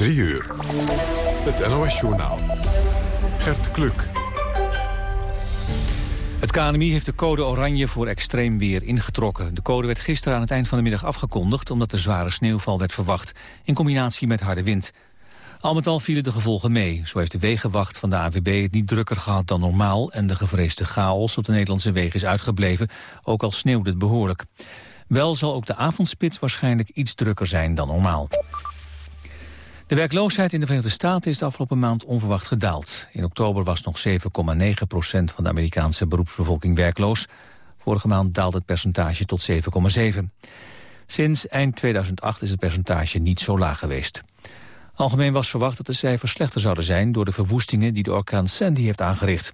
3 uur. Het NOS-journaal. Gert Kluk. Het KNMI heeft de code oranje voor extreem weer ingetrokken. De code werd gisteren aan het eind van de middag afgekondigd... omdat er zware sneeuwval werd verwacht, in combinatie met harde wind. Al met al vielen de gevolgen mee. Zo heeft de wegenwacht van de AWB het niet drukker gehad dan normaal... en de gevreesde chaos op de Nederlandse wegen is uitgebleven... ook al sneeuwde het behoorlijk. Wel zal ook de avondspits waarschijnlijk iets drukker zijn dan normaal. De werkloosheid in de Verenigde Staten is de afgelopen maand onverwacht gedaald. In oktober was nog 7,9 procent van de Amerikaanse beroepsbevolking werkloos. Vorige maand daalde het percentage tot 7,7. Sinds eind 2008 is het percentage niet zo laag geweest. Algemeen was verwacht dat de cijfers slechter zouden zijn... door de verwoestingen die de orkaan Sandy heeft aangericht.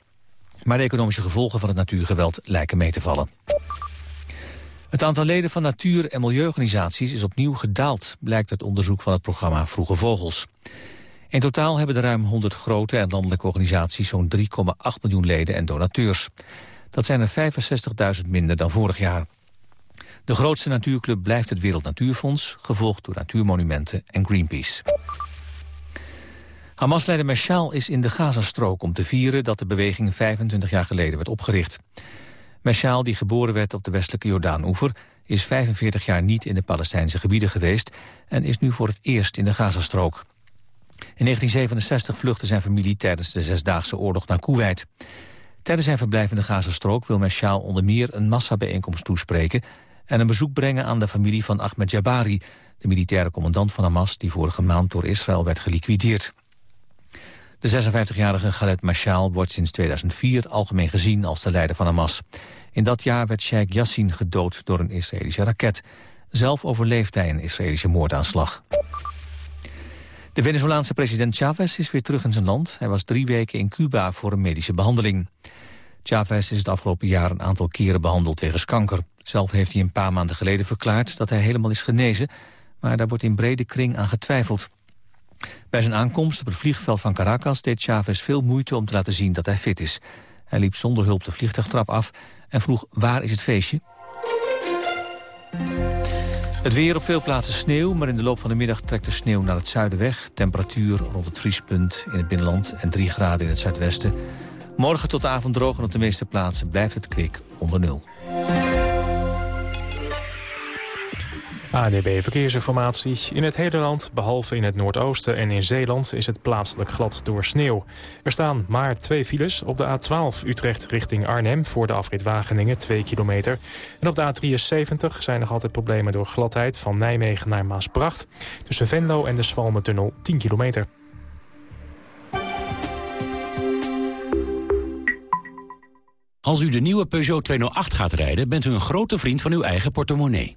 Maar de economische gevolgen van het natuurgeweld lijken mee te vallen. Het aantal leden van natuur- en milieuorganisaties is opnieuw gedaald... blijkt uit onderzoek van het programma Vroege Vogels. In totaal hebben de ruim 100 grote en landelijke organisaties... zo'n 3,8 miljoen leden en donateurs. Dat zijn er 65.000 minder dan vorig jaar. De grootste natuurclub blijft het Wereld Natuurfonds... gevolgd door Natuurmonumenten en Greenpeace. Hamas-leider Meshaal is in de Gazastrook om te vieren... dat de beweging 25 jaar geleden werd opgericht. Meshaal, die geboren werd op de westelijke Jordaan-oever... is 45 jaar niet in de Palestijnse gebieden geweest... en is nu voor het eerst in de Gazastrook. In 1967 vluchtte zijn familie tijdens de Zesdaagse Oorlog naar Kuwait. Tijdens zijn verblijf in de Gazastrook wil Meshaal onder meer een massabijeenkomst toespreken... en een bezoek brengen aan de familie van Ahmed Jabari... de militaire commandant van Hamas die vorige maand door Israël werd geliquideerd. De 56-jarige Khaled Mashal wordt sinds 2004 algemeen gezien als de leider van Hamas. In dat jaar werd Sheikh Yassin gedood door een Israëlische raket. Zelf overleeft hij een Israëlische moordaanslag. De Venezolaanse president Chavez is weer terug in zijn land. Hij was drie weken in Cuba voor een medische behandeling. Chavez is het afgelopen jaar een aantal keren behandeld wegens kanker. Zelf heeft hij een paar maanden geleden verklaard dat hij helemaal is genezen... maar daar wordt in brede kring aan getwijfeld. Bij zijn aankomst op het vliegveld van Caracas deed Chavez veel moeite om te laten zien dat hij fit is. Hij liep zonder hulp de vliegtuigtrap af en vroeg waar is het feestje? Het weer op veel plaatsen sneeuw, maar in de loop van de middag trekt de sneeuw naar het zuiden weg. Temperatuur rond het vriespunt in het binnenland en 3 graden in het zuidwesten. Morgen tot avond droog en op de meeste plaatsen blijft het kwik onder nul. ADB Verkeersinformatie. In het hele land, behalve in het noordoosten en in Zeeland... is het plaatselijk glad door sneeuw. Er staan maar twee files op de A12 Utrecht richting Arnhem... voor de afrit Wageningen, 2 kilometer. En op de A73 zijn nog altijd problemen door gladheid... van Nijmegen naar Maasbracht. Tussen Venlo en de Zwalmentunnel 10 kilometer. Als u de nieuwe Peugeot 208 gaat rijden... bent u een grote vriend van uw eigen portemonnee.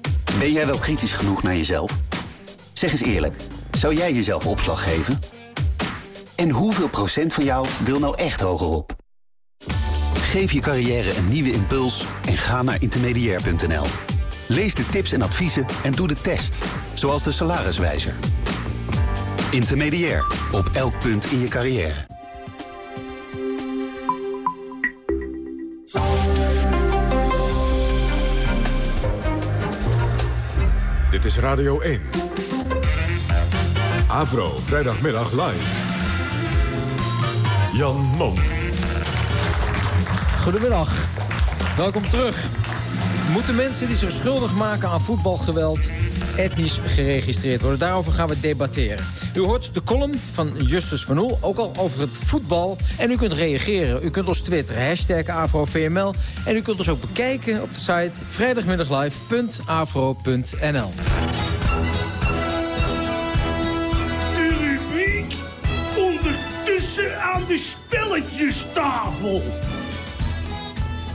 Ben jij wel kritisch genoeg naar jezelf? Zeg eens eerlijk, zou jij jezelf opslag geven? En hoeveel procent van jou wil nou echt hogerop? Geef je carrière een nieuwe impuls en ga naar intermediair.nl. Lees de tips en adviezen en doe de test, zoals de salariswijzer. Intermediair, op elk punt in je carrière. Dit is Radio 1. Avro, vrijdagmiddag live. Jan Mom. Goedemiddag. Welkom terug. Moeten mensen die zich schuldig maken aan voetbalgeweld etnisch geregistreerd worden? Daarover gaan we debatteren. U hoort de column van Justus van Oel, ook al over het voetbal. En u kunt reageren. U kunt ons twitteren, hashtag AfroVML. En u kunt ons ook bekijken op de site vrijdagmiddaglive.afro.nl. De rubriek ondertussen aan de spelletjestafel.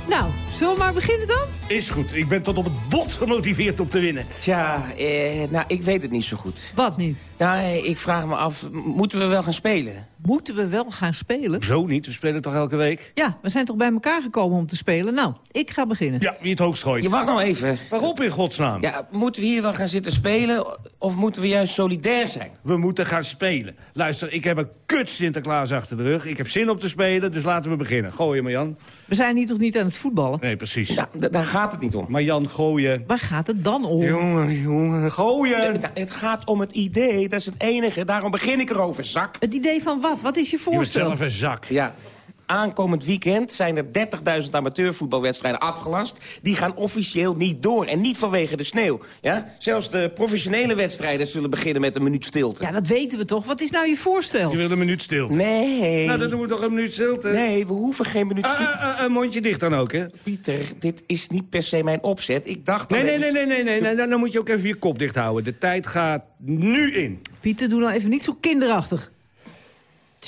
Nou, zullen we maar beginnen dan? Is goed. Ik ben tot op het bot gemotiveerd om te winnen. Tja, eh, nou, ik weet het niet zo goed. Wat niet? Nou, eh, ik vraag me af, moeten we wel gaan spelen? Moeten we wel gaan spelen? Zo niet. We spelen toch elke week? Ja, we zijn toch bij elkaar gekomen om te spelen? Nou, ik ga beginnen. Ja, wie het hoogst gooit. Je wacht nou even. Waarop in godsnaam? Ja, moeten we hier wel gaan zitten spelen of moeten we juist solidair zijn? We moeten gaan spelen. Luister, ik heb een kut Sinterklaas achter de rug. Ik heb zin om te spelen, dus laten we beginnen. Gooien, Marjan. We zijn hier toch niet aan het voetballen? Nee, precies. Ja, gaat het niet om. Marjan, gooien. Waar gaat het dan om? Jongen, jongen, gooien. Ja, het gaat om het idee, dat is het enige. Daarom begin ik erover, zak. Het idee van wat? Wat is je Je bent voorstel? zelf een zak. Ja. Aankomend weekend zijn er 30.000 amateurvoetbalwedstrijden afgelast. Die gaan officieel niet door. En niet vanwege de sneeuw. Ja? Zelfs de professionele wedstrijden zullen beginnen met een minuut stilte. Ja, dat weten we toch. Wat is nou je voorstel? Je wil een minuut stil. Nee. Nou, dan doen we toch een minuut stilte. Nee, we hoeven geen minuut Ah, stilte. ah, ah, een mondje dicht dan ook, hè? Pieter, dit is niet per se mijn opzet. Ik dacht... Nee, nee, alleen- nee, nee, nee, nee, nee. Dan- Dan moet je ook even je kop dicht houden. De tijd gaat nu in. Pieter, doe nou even niet zo kinderachtig.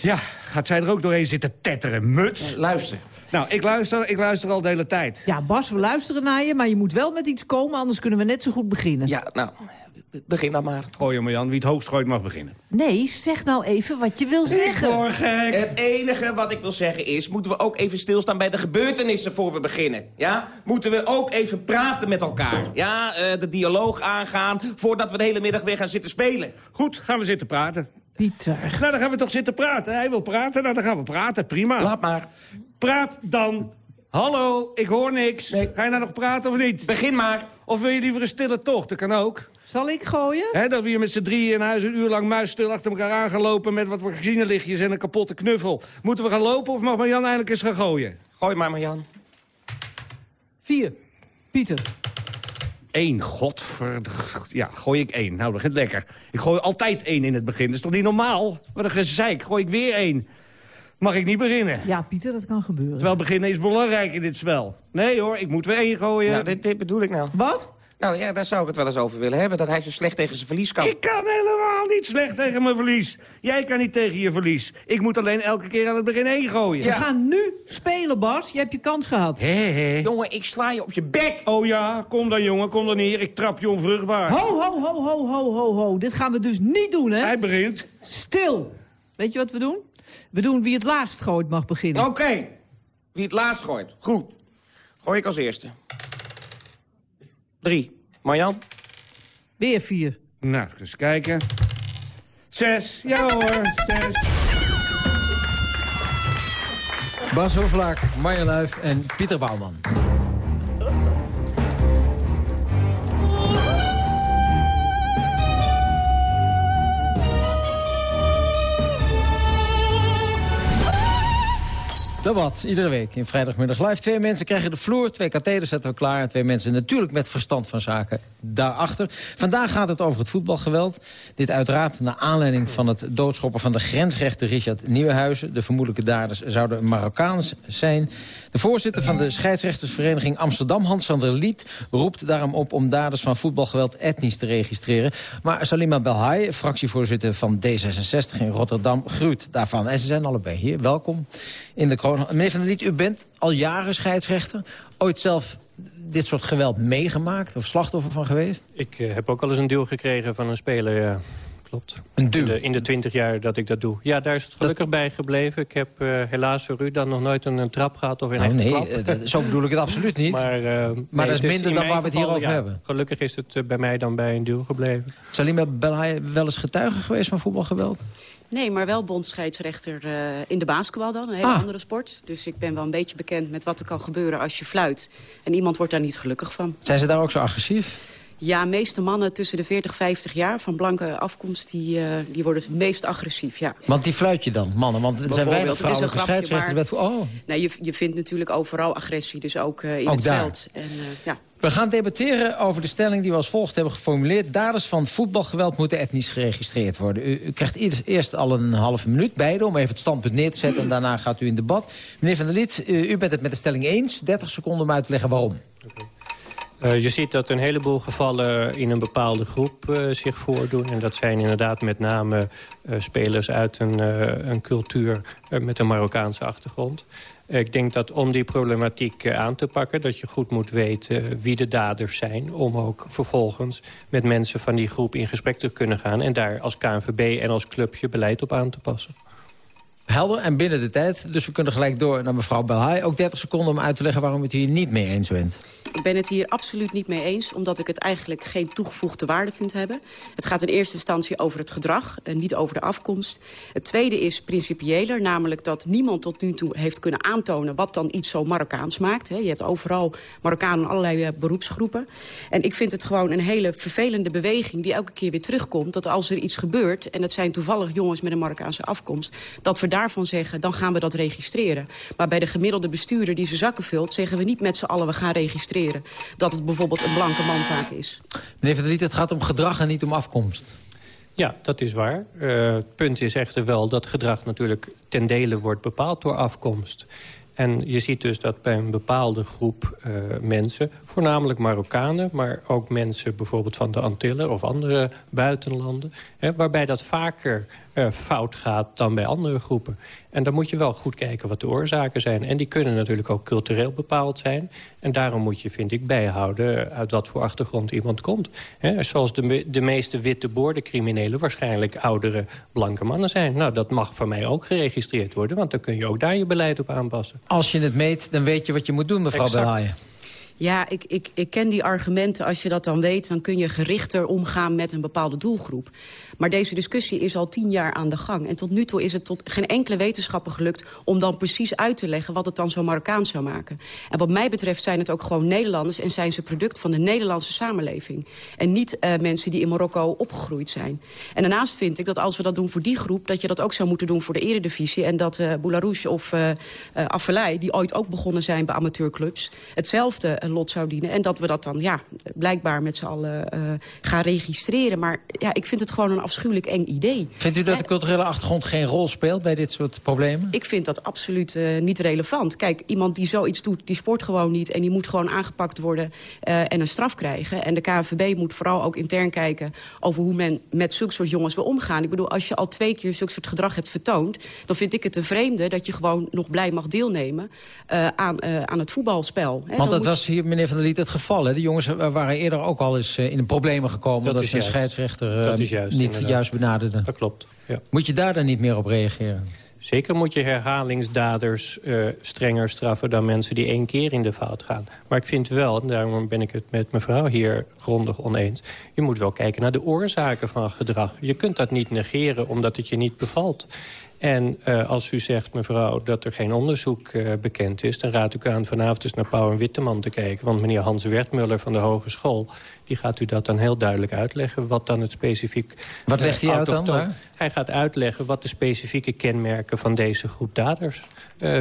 Ja, gaat zij er ook doorheen zitten tetteren, muts? Luister. Nou, ik luister, ik luister al de hele tijd. Ja, Bas, we luisteren naar je, maar je moet wel met iets komen... anders kunnen we net zo goed beginnen. Ja, nou, begin dan maar. Gooi Marjan, wie het hoogst gooit mag beginnen. Nee, zeg nou even wat je wil zeggen. gek. Het enige wat ik wil zeggen is... moeten we ook even stilstaan bij de gebeurtenissen voor we beginnen. Ja? Moeten we ook even praten met elkaar. Ja, eh, de dialoog aangaan... voordat we de hele middag weer gaan zitten spelen. Goed, gaan we zitten praten. Pieter. Nou, dan gaan we toch zitten praten. Hij wil praten, nou, dan gaan we praten. Prima. Laat maar. Praat dan. Hallo, ik hoor niks. Nee. Ga je nou nog praten of niet? Begin maar. Of wil je liever een stille tocht? Dat kan ook. Zal ik gooien? Hè, dat we hier met z'n drieën in huis een uur lang muisstil achter elkaar aan gaan lopen... met wat magazinelichtjes en een kapotte knuffel. Moeten we gaan lopen of mag Marjan eindelijk eens gaan gooien? Gooi maar, Marjan. Vier. Pieter. Eén, godver... Ja, gooi ik één. Nou, dat begint lekker. Ik gooi altijd één in het begin. Dat is toch niet normaal? Wat een gezeik. Gooi ik weer één. Mag ik niet beginnen? Ja, Pieter, dat kan gebeuren. Terwijl beginnen is belangrijk in dit spel. Nee hoor, ik moet weer één gooien. Nou, dit, dit bedoel ik nou. Wat? Nou ja, daar zou ik het wel eens over willen hebben. Dat hij zo slecht tegen zijn verlies kan. Ik kan helemaal niet slecht tegen mijn verlies. Jij kan niet tegen je verlies. Ik moet alleen elke keer aan het begin één gooien. We gaan nu spelen, Bas. Je hebt je kans gehad. Hé, hé. Jongen, ik sla je op je bek. Oh ja, kom dan jongen, kom dan hier. Ik trap je onvruchtbaar. Ho, ho, ho, ho, ho, ho, ho. Dit gaan we dus niet doen, hè? Hij begint. Stil. Weet je wat we doen? We doen wie het laagst gooit mag beginnen. Oké. Wie het laatst gooit. Goed. Gooi ik als eerste. Drie. Marjan? Weer vier. Nou, eens kijken. Zes. Ja hoor, zes. Bas Hovelaak, Marja Luif en Pieter Bouwman. Dat wat, iedere week in vrijdagmiddag live. Twee mensen krijgen de vloer, twee katheders zetten we klaar... en twee mensen natuurlijk met verstand van zaken daarachter. Vandaag gaat het over het voetbalgeweld. Dit uiteraard naar aanleiding van het doodschoppen van de grensrechter Richard Nieuwenhuizen. De vermoedelijke daders zouden Marokkaans zijn. De voorzitter van de scheidsrechtersvereniging Amsterdam, Hans van der Liet... roept daarom op om daders van voetbalgeweld etnisch te registreren. Maar Salima Belhaai, fractievoorzitter van D66 in Rotterdam... gruwt daarvan. En ze zijn allebei hier. Welkom in de kroon. Meneer van der Liet, u bent al jaren scheidsrechter. Ooit zelf dit soort geweld meegemaakt of slachtoffer van geweest? Ik eh, heb ook al eens een duw gekregen van een speler, ja. Klopt. Een duw? In de, in de twintig jaar dat ik dat doe. Ja, daar is het gelukkig bij gebleven. Ik heb eh, helaas voor u dan nog nooit een, een trap gehad of een Nou, echte nee, klap. eh, zo bedoel ik het absoluut niet. Maar, nee, dat is minder in dan waar we het hier over ja, hebben. Gelukkig is het bij mij dan bij een duw gebleven. Salima Belhaai wel eens getuige geweest van voetbalgeweld? Nee, maar wel bondscheidsrechter eh, in de basketbal dan. Een hele Ah. andere sport. Dus ik ben wel een beetje bekend met wat er kan gebeuren als je fluit. En iemand wordt daar niet gelukkig van. Zijn ze daar ook zo agressief? Ja, meeste mannen tussen de 40 50 jaar van blanke afkomst... die, eh, die worden het meest agressief, ja. Want die fluit je dan, mannen. Want het zijn weinig Bijvoorbeeld, het is een vrouwelijke grapje, maar- met Oh. Nee, je, je vindt natuurlijk overal agressie, dus ook eh, in Ook het daar. veld. En, eh, ja. We gaan debatteren over de stelling die we als volgt hebben geformuleerd. Daders van voetbalgeweld moeten etnisch geregistreerd worden. U, u krijgt eerst, eerst al een halve minuut beide om even het standpunt neer te zetten... en daarna gaat u in debat. Meneer Van der Liet, u, u bent het met de stelling eens. 30 seconden om uit te leggen waarom. Uh, je ziet dat een heleboel gevallen in een bepaalde groep uh, zich voordoen. En dat zijn inderdaad met name uh, spelers uit een, een cultuur met een Marokkaanse achtergrond. Ik denk dat om die problematiek aan te pakken... dat je goed moet weten wie de daders zijn... om ook vervolgens met mensen van die groep in gesprek te kunnen gaan... en daar als KNVB en als club je beleid op aan te passen. Helder en binnen de tijd. Dus we kunnen gelijk door naar mevrouw Belhaai. Ook 30 seconden om uit te leggen waarom u het hier niet mee eens bent. Ik ben het hier absoluut niet mee eens, omdat ik het eigenlijk geen toegevoegde waarde vind hebben. Het gaat in eerste instantie over het gedrag en niet over de afkomst. Het tweede is principiëler, namelijk dat niemand tot nu toe heeft kunnen aantonen wat dan iets zo Marokkaans maakt. Je hebt overal Marokkanen in allerlei eh, beroepsgroepen. En ik vind het gewoon een hele vervelende beweging die elke keer weer terugkomt. Dat als er iets gebeurt, en het zijn toevallig jongens met een Marokkaanse afkomst, dat we daarvan zeggen, dan gaan we dat registreren. Maar bij de gemiddelde bestuurder die zijn zakken vult, zeggen we niet met z'n allen we gaan registreren dat het bijvoorbeeld een blanke man vaak is. Meneer Van der Liet, het gaat om gedrag en niet om afkomst. Ja, dat is waar. Uh, het punt is echter wel dat gedrag natuurlijk ten dele wordt bepaald door afkomst. En je ziet dus dat bij een bepaalde groep uh, mensen... voornamelijk Marokkanen, maar ook mensen bijvoorbeeld van de Antillen... of andere buitenlanden, hè, waarbij dat vaker fout gaat dan bij andere groepen. En dan moet je wel goed kijken wat de oorzaken zijn. En die kunnen natuurlijk ook cultureel bepaald zijn. En daarom moet je, vind ik, bijhouden uit wat voor achtergrond iemand komt. He, zoals de, de meeste witte boordencriminelen waarschijnlijk oudere blanke mannen zijn. Nou, dat mag voor mij ook geregistreerd worden, want dan kun je ook daar je beleid op aanpassen. Als je het meet, dan weet je wat je moet doen, mevrouw Belhaaien. Ja, ik, ik, ik ken die argumenten. Als je dat dan weet, dan kun je gerichter omgaan met een bepaalde doelgroep. Maar deze discussie is al tien jaar aan de gang. En tot nu toe is het tot geen enkele wetenschapper gelukt... om dan precies uit te leggen wat het dan zo Marokkaans zou maken. En wat mij betreft zijn het ook gewoon Nederlanders... en zijn ze product van de Nederlandse samenleving. En niet uh, mensen die in Marokko opgegroeid zijn. En daarnaast vind ik dat als we dat doen voor die groep... dat je dat ook zou moeten doen voor de eredivisie. En dat uh, Boularouche of uh, die ooit ook begonnen zijn bij amateurclubs... hetzelfde lot zou dienen. En dat we dat dan ja, blijkbaar met z'n allen gaan registreren. Maar ja, ik vind het gewoon een afschuwelijk eng idee. Vindt u dat de culturele achtergrond geen rol speelt bij dit soort problemen? Ik vind dat absoluut uh, niet relevant. Kijk, iemand die zoiets doet, die sport gewoon niet... en die moet gewoon aangepakt worden uh, en een straf krijgen. En de KNVB moet vooral ook intern kijken... over hoe men met zulke soort jongens wil omgaan. Ik bedoel, als je al twee keer zulke soort gedrag hebt vertoond... dan vind ik het een vreemde dat je gewoon nog blij mag deelnemen... Aan, aan het voetbalspel. Hè. Want dat was hier, meneer Van der Liet, het geval. Hè? De jongens waren eerder ook al eens in de problemen gekomen... dat, een scheidsrechter dat is juist, niet juist benaderde. Dat klopt, ja. Moet je daar dan niet meer op reageren? Zeker moet je herhalingsdaders uh, strenger straffen... dan mensen die één keer in de fout gaan. Maar ik vind wel, en daarom ben ik het met mevrouw hier grondig oneens... je moet wel kijken naar de oorzaken van gedrag. Je kunt dat niet negeren omdat het je niet bevalt. En uh, als u zegt, mevrouw, dat er geen onderzoek uh, bekend is... dan raad ik u aan vanavond eens naar Pauw en Witteman te kijken. Want meneer Hans Wertmuller van de Hogeschool... die gaat u dat dan heel duidelijk uitleggen. Wat dan het specifiek... Wat legt hij uit dan? Hij gaat uitleggen wat de specifieke kenmerken van deze groep daders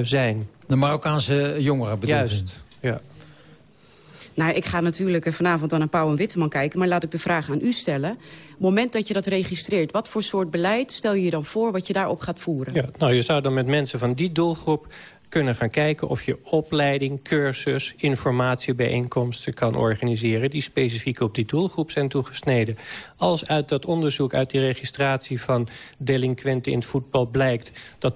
zijn. De Marokkaanse jongeren bedoel Juist, ja. Nou, ik ga natuurlijk vanavond dan naar Pauw en Witteman kijken... maar laat ik de vraag aan u stellen. Op het moment dat je dat registreert... wat voor soort beleid stel je je dan voor wat je daarop gaat voeren? Ja, nou, je zou dan met mensen van die doelgroep kunnen gaan kijken of je opleiding, cursus, informatiebijeenkomsten kan organiseren... die specifiek op die doelgroep zijn toegesneden. Als uit dat onderzoek, uit die registratie van delinquenten in het voetbal blijkt... dat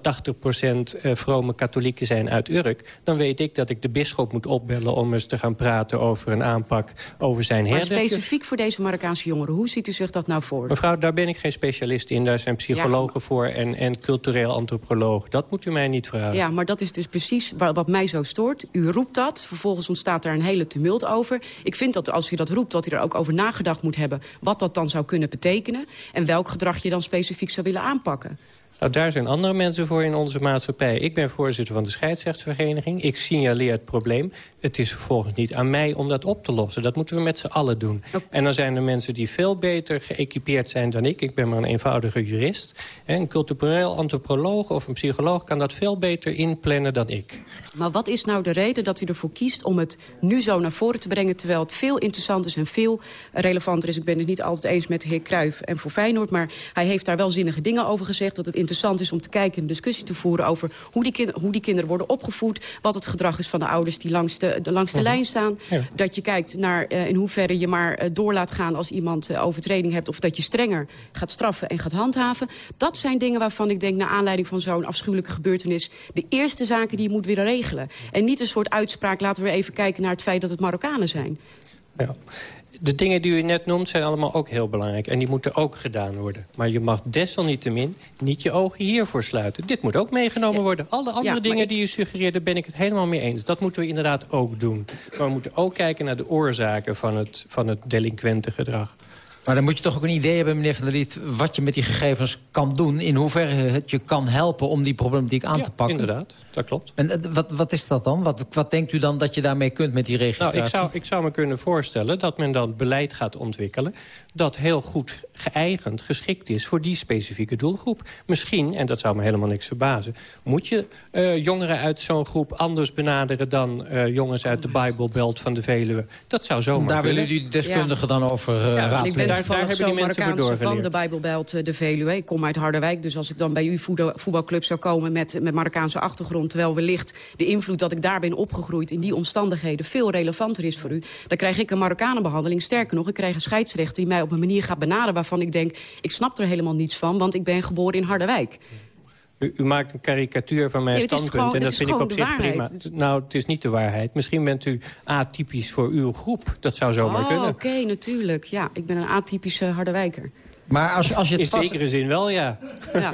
80% eh, vrome katholieken zijn uit Urk... dan weet ik dat ik de bisschop moet opbellen om eens te gaan praten over een aanpak over zijn herdertje. Maar specifiek voor deze Marokkaanse jongeren, hoe ziet u zich dat nou voor? Mevrouw, daar ben ik geen specialist in. Daar zijn psychologen ja. voor en, en cultureel antropologen. Dat moet u mij niet vragen. Ja, maar dat is dus is precies wat mij zo stoort. U roept dat, vervolgens ontstaat daar een hele tumult over. Ik vind dat als u dat roept, dat u er ook over nagedacht moet hebben... wat dat dan zou kunnen betekenen... en welk gedrag je dan specifiek zou willen aanpakken. Nou, daar zijn andere mensen voor in onze maatschappij. Ik ben voorzitter van de scheidsrechtsvereniging. Ik signaleer het probleem. Het is vervolgens niet aan mij om dat op te lossen. Dat moeten we met z'n allen doen. En dan zijn er mensen die veel beter geëquipeerd zijn dan ik. Ik ben maar een eenvoudige jurist. Een cultureel antropoloog of een psycholoog kan dat veel beter inplannen dan ik. Maar wat is nou de reden dat u ervoor kiest om het nu zo naar voren te brengen... terwijl het veel interessanter is en veel relevanter is. Ik ben het niet altijd eens met de heer Cruijff en voor Feyenoord... maar hij heeft daar wel zinnige dingen over gezegd... dat het interessant is om te kijken... en een discussie te voeren over hoe die, kind, hoe die kinderen worden opgevoed... wat het gedrag is van de ouders die langs de, de langs de Mhm. lijn staan. Ja. Dat je kijkt naar eh, in hoeverre je maar eh, door laat gaan... als iemand eh, overtreding hebt... of dat je strenger gaat straffen en gaat handhaven. Dat zijn dingen waarvan ik denk... naar aanleiding van zo'n afschuwelijke gebeurtenis... de eerste zaken die je moet willen regelen. En niet een soort uitspraak... laten we even kijken naar het feit dat het Marokkanen zijn. Ja. De dingen die u net noemt zijn allemaal ook heel belangrijk. En die moeten ook gedaan worden. Maar je mag desalniettemin niet je ogen hiervoor sluiten. Dit moet ook meegenomen worden. Alle andere Ja, dingen ik- die u suggereerde ben ik het helemaal mee eens. Dat moeten we inderdaad ook doen. Maar we moeten ook kijken naar de oorzaken van het, van het delinquente gedrag. Maar dan moet je toch ook een idee hebben, meneer Van der Riet... wat je met die gegevens kan doen. In hoeverre het je kan helpen om die problematiek aan Ja, te pakken. inderdaad. Dat klopt. En eh, wat, wat is dat dan? Wat, wat denkt u dan dat je daarmee kunt met die registratie? Nou, ik zou, ik zou me kunnen voorstellen dat men dan beleid gaat ontwikkelen... dat heel goed geëigend, geschikt is voor die specifieke doelgroep. Misschien, en dat zou me helemaal niks verbazen... moet je eh, jongeren uit zo'n groep anders benaderen... dan eh, jongens uit de Bijbelbelt van de Veluwe. Dat zou zomaar Daar kunnen. willen jullie deskundigen dan over uh, Ja, raadplegen. ik ben daar toevallig hebben die mensen voor van de Bijbelbelt de Veluwe. Ik kom uit Harderwijk, dus als ik dan bij uw voetbal- voetbalclub zou komen... Met, met Marokkaanse achtergrond, terwijl wellicht de invloed dat ik daar ben opgegroeid... in die omstandigheden veel relevanter is voor u... dan krijg ik een Marokkanenbehandeling. Sterker nog, ik krijg een scheidsrechter die mij op een manier gaat benaderen... waarvan ik denk, ik snap er helemaal niets van, want ik ben geboren in Harderwijk. U, u maakt een karikatuur van mijn Nee, standpunt gewoon- en dat vind ik op zich prima. Nou, het is niet de waarheid. Misschien bent u atypisch voor uw groep. Dat zou zomaar oh, kunnen. oké, natuurlijk. Ja, ik ben een atypische Harderwijker. Maar als, als je het In vast- zekere zin wel, ja. Ja.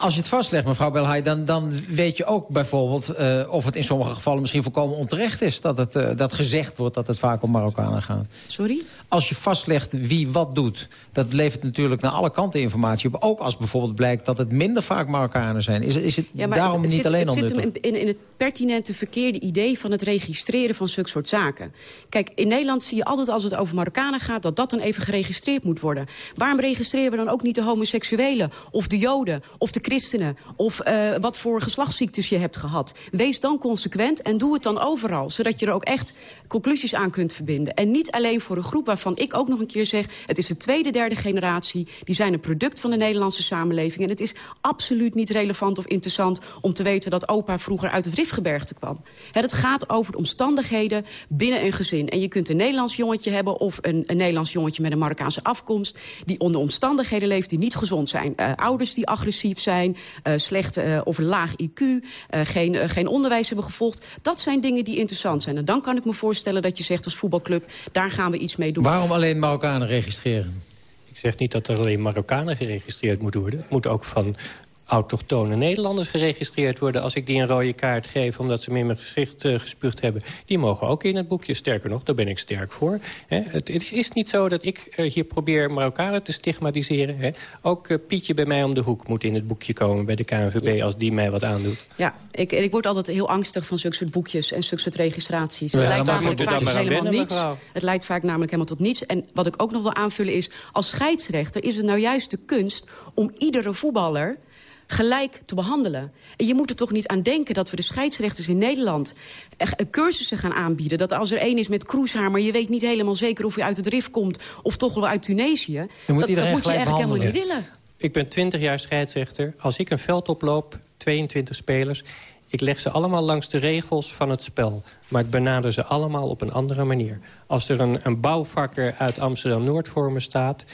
Als je het vastlegt, mevrouw Belhaai, dan, dan weet je ook bijvoorbeeld... eh, of het in sommige gevallen misschien volkomen onterecht is... dat, het, eh, dat gezegd wordt dat het vaak om Marokkanen gaat. Sorry? Als je vastlegt wie wat doet, dat levert natuurlijk naar alle kanten informatie op. Ook als bijvoorbeeld blijkt dat het minder vaak Marokkanen zijn. Is, is het Ja, daarom het niet zit, alleen het al zit hem in, in het pertinente verkeerde idee van het registreren van zulke soort zaken. Kijk, in Nederland zie je altijd als het over Marokkanen gaat... dat dat dan even geregistreerd moet worden. Waarom registreren we dan ook niet de homoseksuelen... of de joden, of de christenen... of eh, wat voor geslachtsziektes je hebt gehad? Wees dan consequent en doe het dan overal. Zodat je er ook echt conclusies aan kunt verbinden. En niet alleen voor een groep waarvan ik ook nog een keer zeg... het is de tweede, derde generatie. Die zijn een product van de Nederlandse samenleving. En het is absoluut niet relevant of interessant om te weten... dat opa vroeger uit het Rifgebergte kwam. Het gaat over de omstandigheden binnen een gezin. En je kunt een Nederlands jongetje hebben... of een, een Nederlands jongetje met een Marokkaanse afkomst... die onder omstandigheden leeft die niet gezond zijn. Eh, ouders die agressief zijn, eh, slecht eh, of laag IQ... eh, geen, geen onderwijs hebben gevolgd. Dat zijn dingen die interessant zijn. En dan kan ik me voorstellen dat je zegt als voetbalclub... daar gaan we iets mee doen. Waarom alleen Marokkanen registreren? Ik zeg niet dat er alleen Marokkanen geregistreerd moeten worden. Het moet ook van autochtone Nederlanders geregistreerd worden... als ik die een rode kaart geef omdat ze me in mijn gezicht uh, gespuugd hebben. Die mogen ook in het boekje. Sterker nog, daar ben ik sterk voor. Hè. Het, het, is niet zo dat ik uh, hier probeer Marokkanen te stigmatiseren. Hè. Ook uh, Pietje bij mij om de hoek moet in het boekje komen bij de KNVB... als die mij wat aandoet. Ja, ik, ik word altijd heel angstig van zulke soort boekjes en zulke soort registraties. Ja, het maar namelijk vaak helemaal wennen, niets. mevrouw? Het leidt vaak namelijk helemaal tot niets. En wat ik ook nog wil aanvullen is, als scheidsrechter is het nou juist de kunst... om iedere voetballer gelijk te behandelen. En je moet er toch niet aan denken dat we de scheidsrechters in Nederland... cursussen gaan aanbieden. Dat als er één is met kroeshaar... maar je weet niet helemaal zeker of hij uit het RIF komt... of toch wel uit Tunesië. moet dat, dat moet je eigenlijk helemaal niet willen. Ik ben 20 jaar scheidsrechter. Als ik een veld oploop, 22 spelers... ik leg ze allemaal langs de regels van het spel. Maar ik benader ze allemaal op een andere manier. Als er een, een bouwvakker uit Amsterdam-Noord voor me staat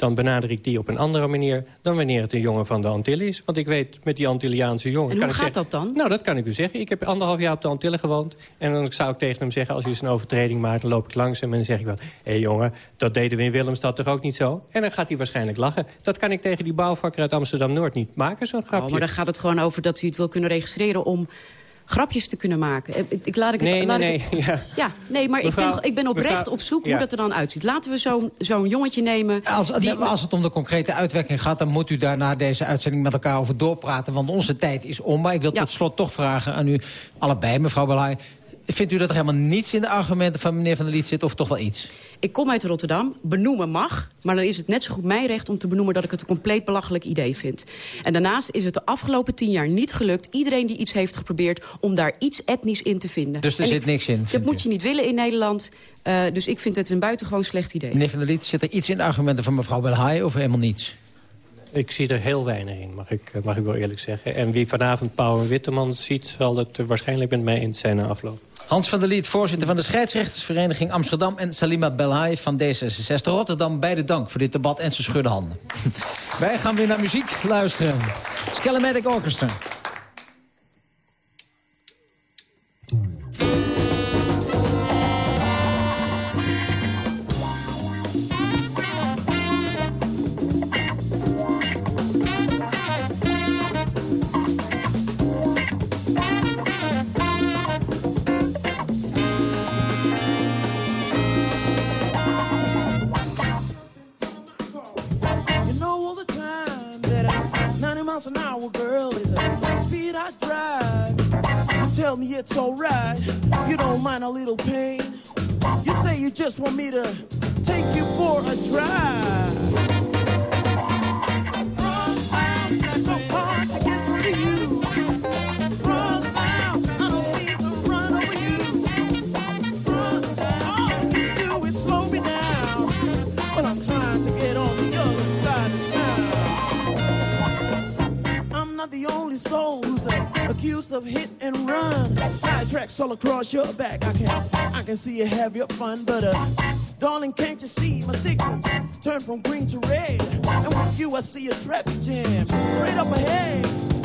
dan benader ik die op een andere manier... dan wanneer het een jongen van de Antillen is. Want ik weet, met die Antilliaanse jongen... En hoe gaat zeggen, dat dan? Nou, dat kan ik u zeggen. Ik heb anderhalf jaar op de Antillen gewoond. En dan zou ik tegen hem zeggen, als hij eens een overtreding maakt... dan loop ik langs hem en dan zeg ik wel... hé hey jongen, dat deden we in Willemstad toch ook niet zo? En dan gaat hij waarschijnlijk lachen. Dat kan ik tegen die bouwvakker uit Amsterdam-Noord niet maken, zo'n grapje. Oh, maar dan gaat het gewoon over dat u het wil kunnen registreren... om grapjes te kunnen maken. Eh, Ik, ik laat ik het, Nee, laat nee, ik- nee. Ja. Ja, nee, maar ik ben, ik ben oprecht mevrouw- op zoek ja. hoe dat er dan uitziet. Laten we zo'n zo'n jongetje nemen... Als, die- als het om de concrete uitwerking gaat... dan moet u daar na deze uitzending met elkaar over doorpraten. Want onze tijd is om. Maar ik wil Ja. tot slot toch vragen aan u allebei, mevrouw Belhaai. Vindt u dat er helemaal niets in de argumenten van meneer Van der Liet zit... of toch wel iets? Ik kom uit Rotterdam, benoemen mag... maar dan is het net zo goed mijn recht om te benoemen... dat ik het een compleet belachelijk idee vind. En daarnaast is het de afgelopen tien jaar niet gelukt... iedereen die iets heeft geprobeerd om daar iets etnisch in te vinden. Dus er En zit ik- niks in, Dat moet je niet willen in Nederland. Eh, dus ik vind het een buitengewoon slecht idee. Meneer Van der Liet, zit er iets in de argumenten van mevrouw Belhaai... of helemaal niets? Ik zie er heel weinig in, mag ik, mag ik wel eerlijk zeggen. En wie vanavond Pauw en Witteman ziet... zal het waarschijnlijk met mij in zijn na afloop. Hans van der Liet, voorzitter van de scheidsrechtersvereniging Amsterdam... en Salima Belhaai van D66 Rotterdam. Beide dank voor dit debat en ze schudden handen. Wij gaan weer naar muziek luisteren. Skelematic Orchestra. Miles an hour, girl, is a speed I drive. You tell me it's alright, you don't mind a little pain. You say you just want me to take you for a drive. Accused of hit and run. Tracks all across your back. I can, I can see you have your fun, but uh, darling, can't you see my signal? Turn from green to red, and with you I see a traffic jam straight up ahead.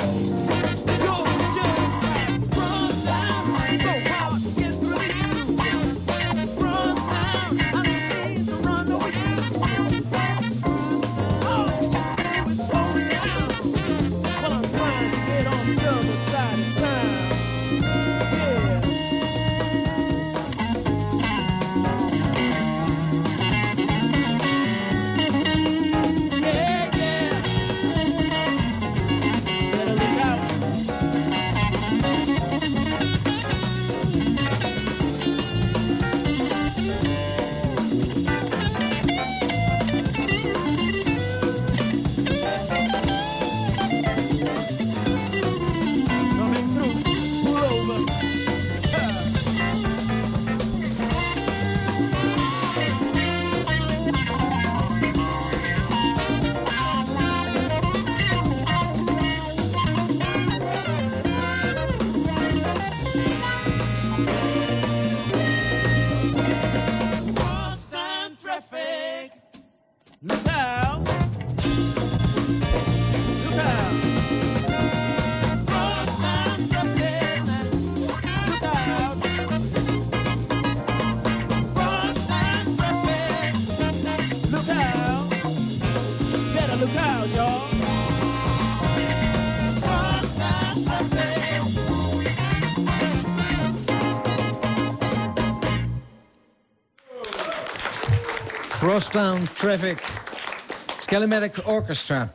Crosstown Traffic. Skelematic Orchestra.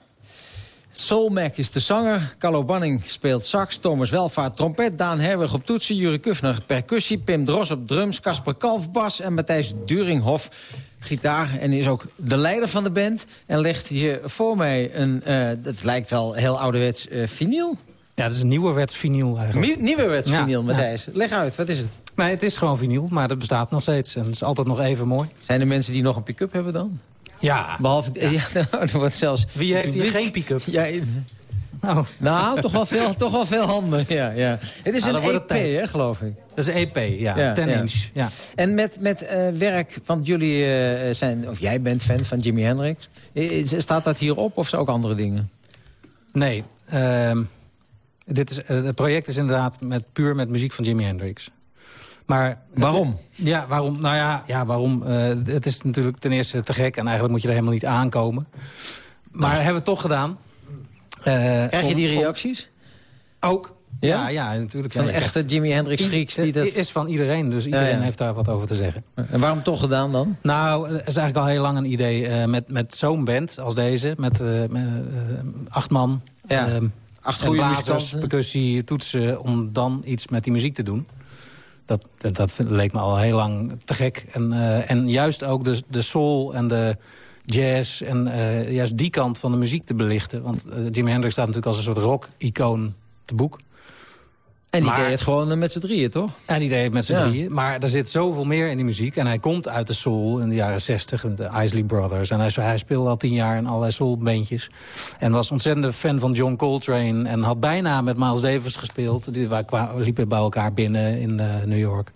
Soul Mac is de zanger, Carlo Banning speelt sax... Thomas Welvaart trompet, Daan Herwig op toetsen... Jure Kufner percussie, Pim Dros op drums... Casper Kalf bas en Matthijs Duringhof gitaar. En is ook de leider van de band. En legt hier voor mij een, eh dat lijkt wel heel ouderwets, eh vinyl. Ja, het is een nieuwerwets vinyl eigenlijk. Nieuw- Nieuwerwets Ja, vinyl, ja. Matthijs. Leg uit, wat is het? Nee, het is gewoon vinyl, maar dat bestaat nog steeds. En het is altijd nog even mooi. Zijn er mensen die nog een pick-up hebben dan? Ja. Behalve, ja, er wordt zelfs... Wie heeft hier geen pick-up? Ja, Oh. Nou, toch wel veel, toch wel veel handen. Ja, ja. Het is Nou, een EP, tijd. hè, geloof ik. Dat is een EP, ja. Ja, 10 ja. inch. Ja. En met, met eh, werk, want jullie eh, zijn, of jij bent fan van Jimi Hendrix. Staat dat hierop of zijn ook andere dingen? Nee, ehm, dit is, eh, het project is inderdaad met, puur met muziek van Jimi Hendrix. Maar het- Waarom? ja, waarom? Nou ja, ja waarom? Eh, het is natuurlijk ten eerste te gek en eigenlijk moet je er helemaal niet aankomen. Maar hebben we het toch gedaan. Eh, Krijg je die om- reacties? Ook. Ja? Ja, ja, natuurlijk. Van echte Jimi Hendrix freaks die dat... Is van iedereen, dus iedereen ja. heeft daar wat over te zeggen. En waarom toch gedaan dan? Nou, het is eigenlijk al heel lang een idee eh, met, met zo'n band als deze. Met, eh, met, eh, acht man. Ja, ehm, acht goede blazers, muzikanten. percussie, toetsen. Om dan iets met die muziek te doen. Dat, dat, leek me al heel lang te gek. En, eh, en juist ook de, de soul en de jazz. En eh, juist die kant van de muziek te belichten. Want eh, Jimi Hendrix staat natuurlijk als een soort rock-icoon te boek. En die Maar- deed het gewoon eh, met z'n drieën, toch? En die deed het met z'n Ja. drieën. Maar er zit zoveel meer in die muziek. En hij komt uit de soul in de jaren 60, de Isley Brothers. En hij, hij speelde al tien jaar in allerlei soulbandjes. En was ontzettend fan van John Coltrane. En had bijna met Miles Davis gespeeld. Die liepen bij elkaar binnen in eh, New York.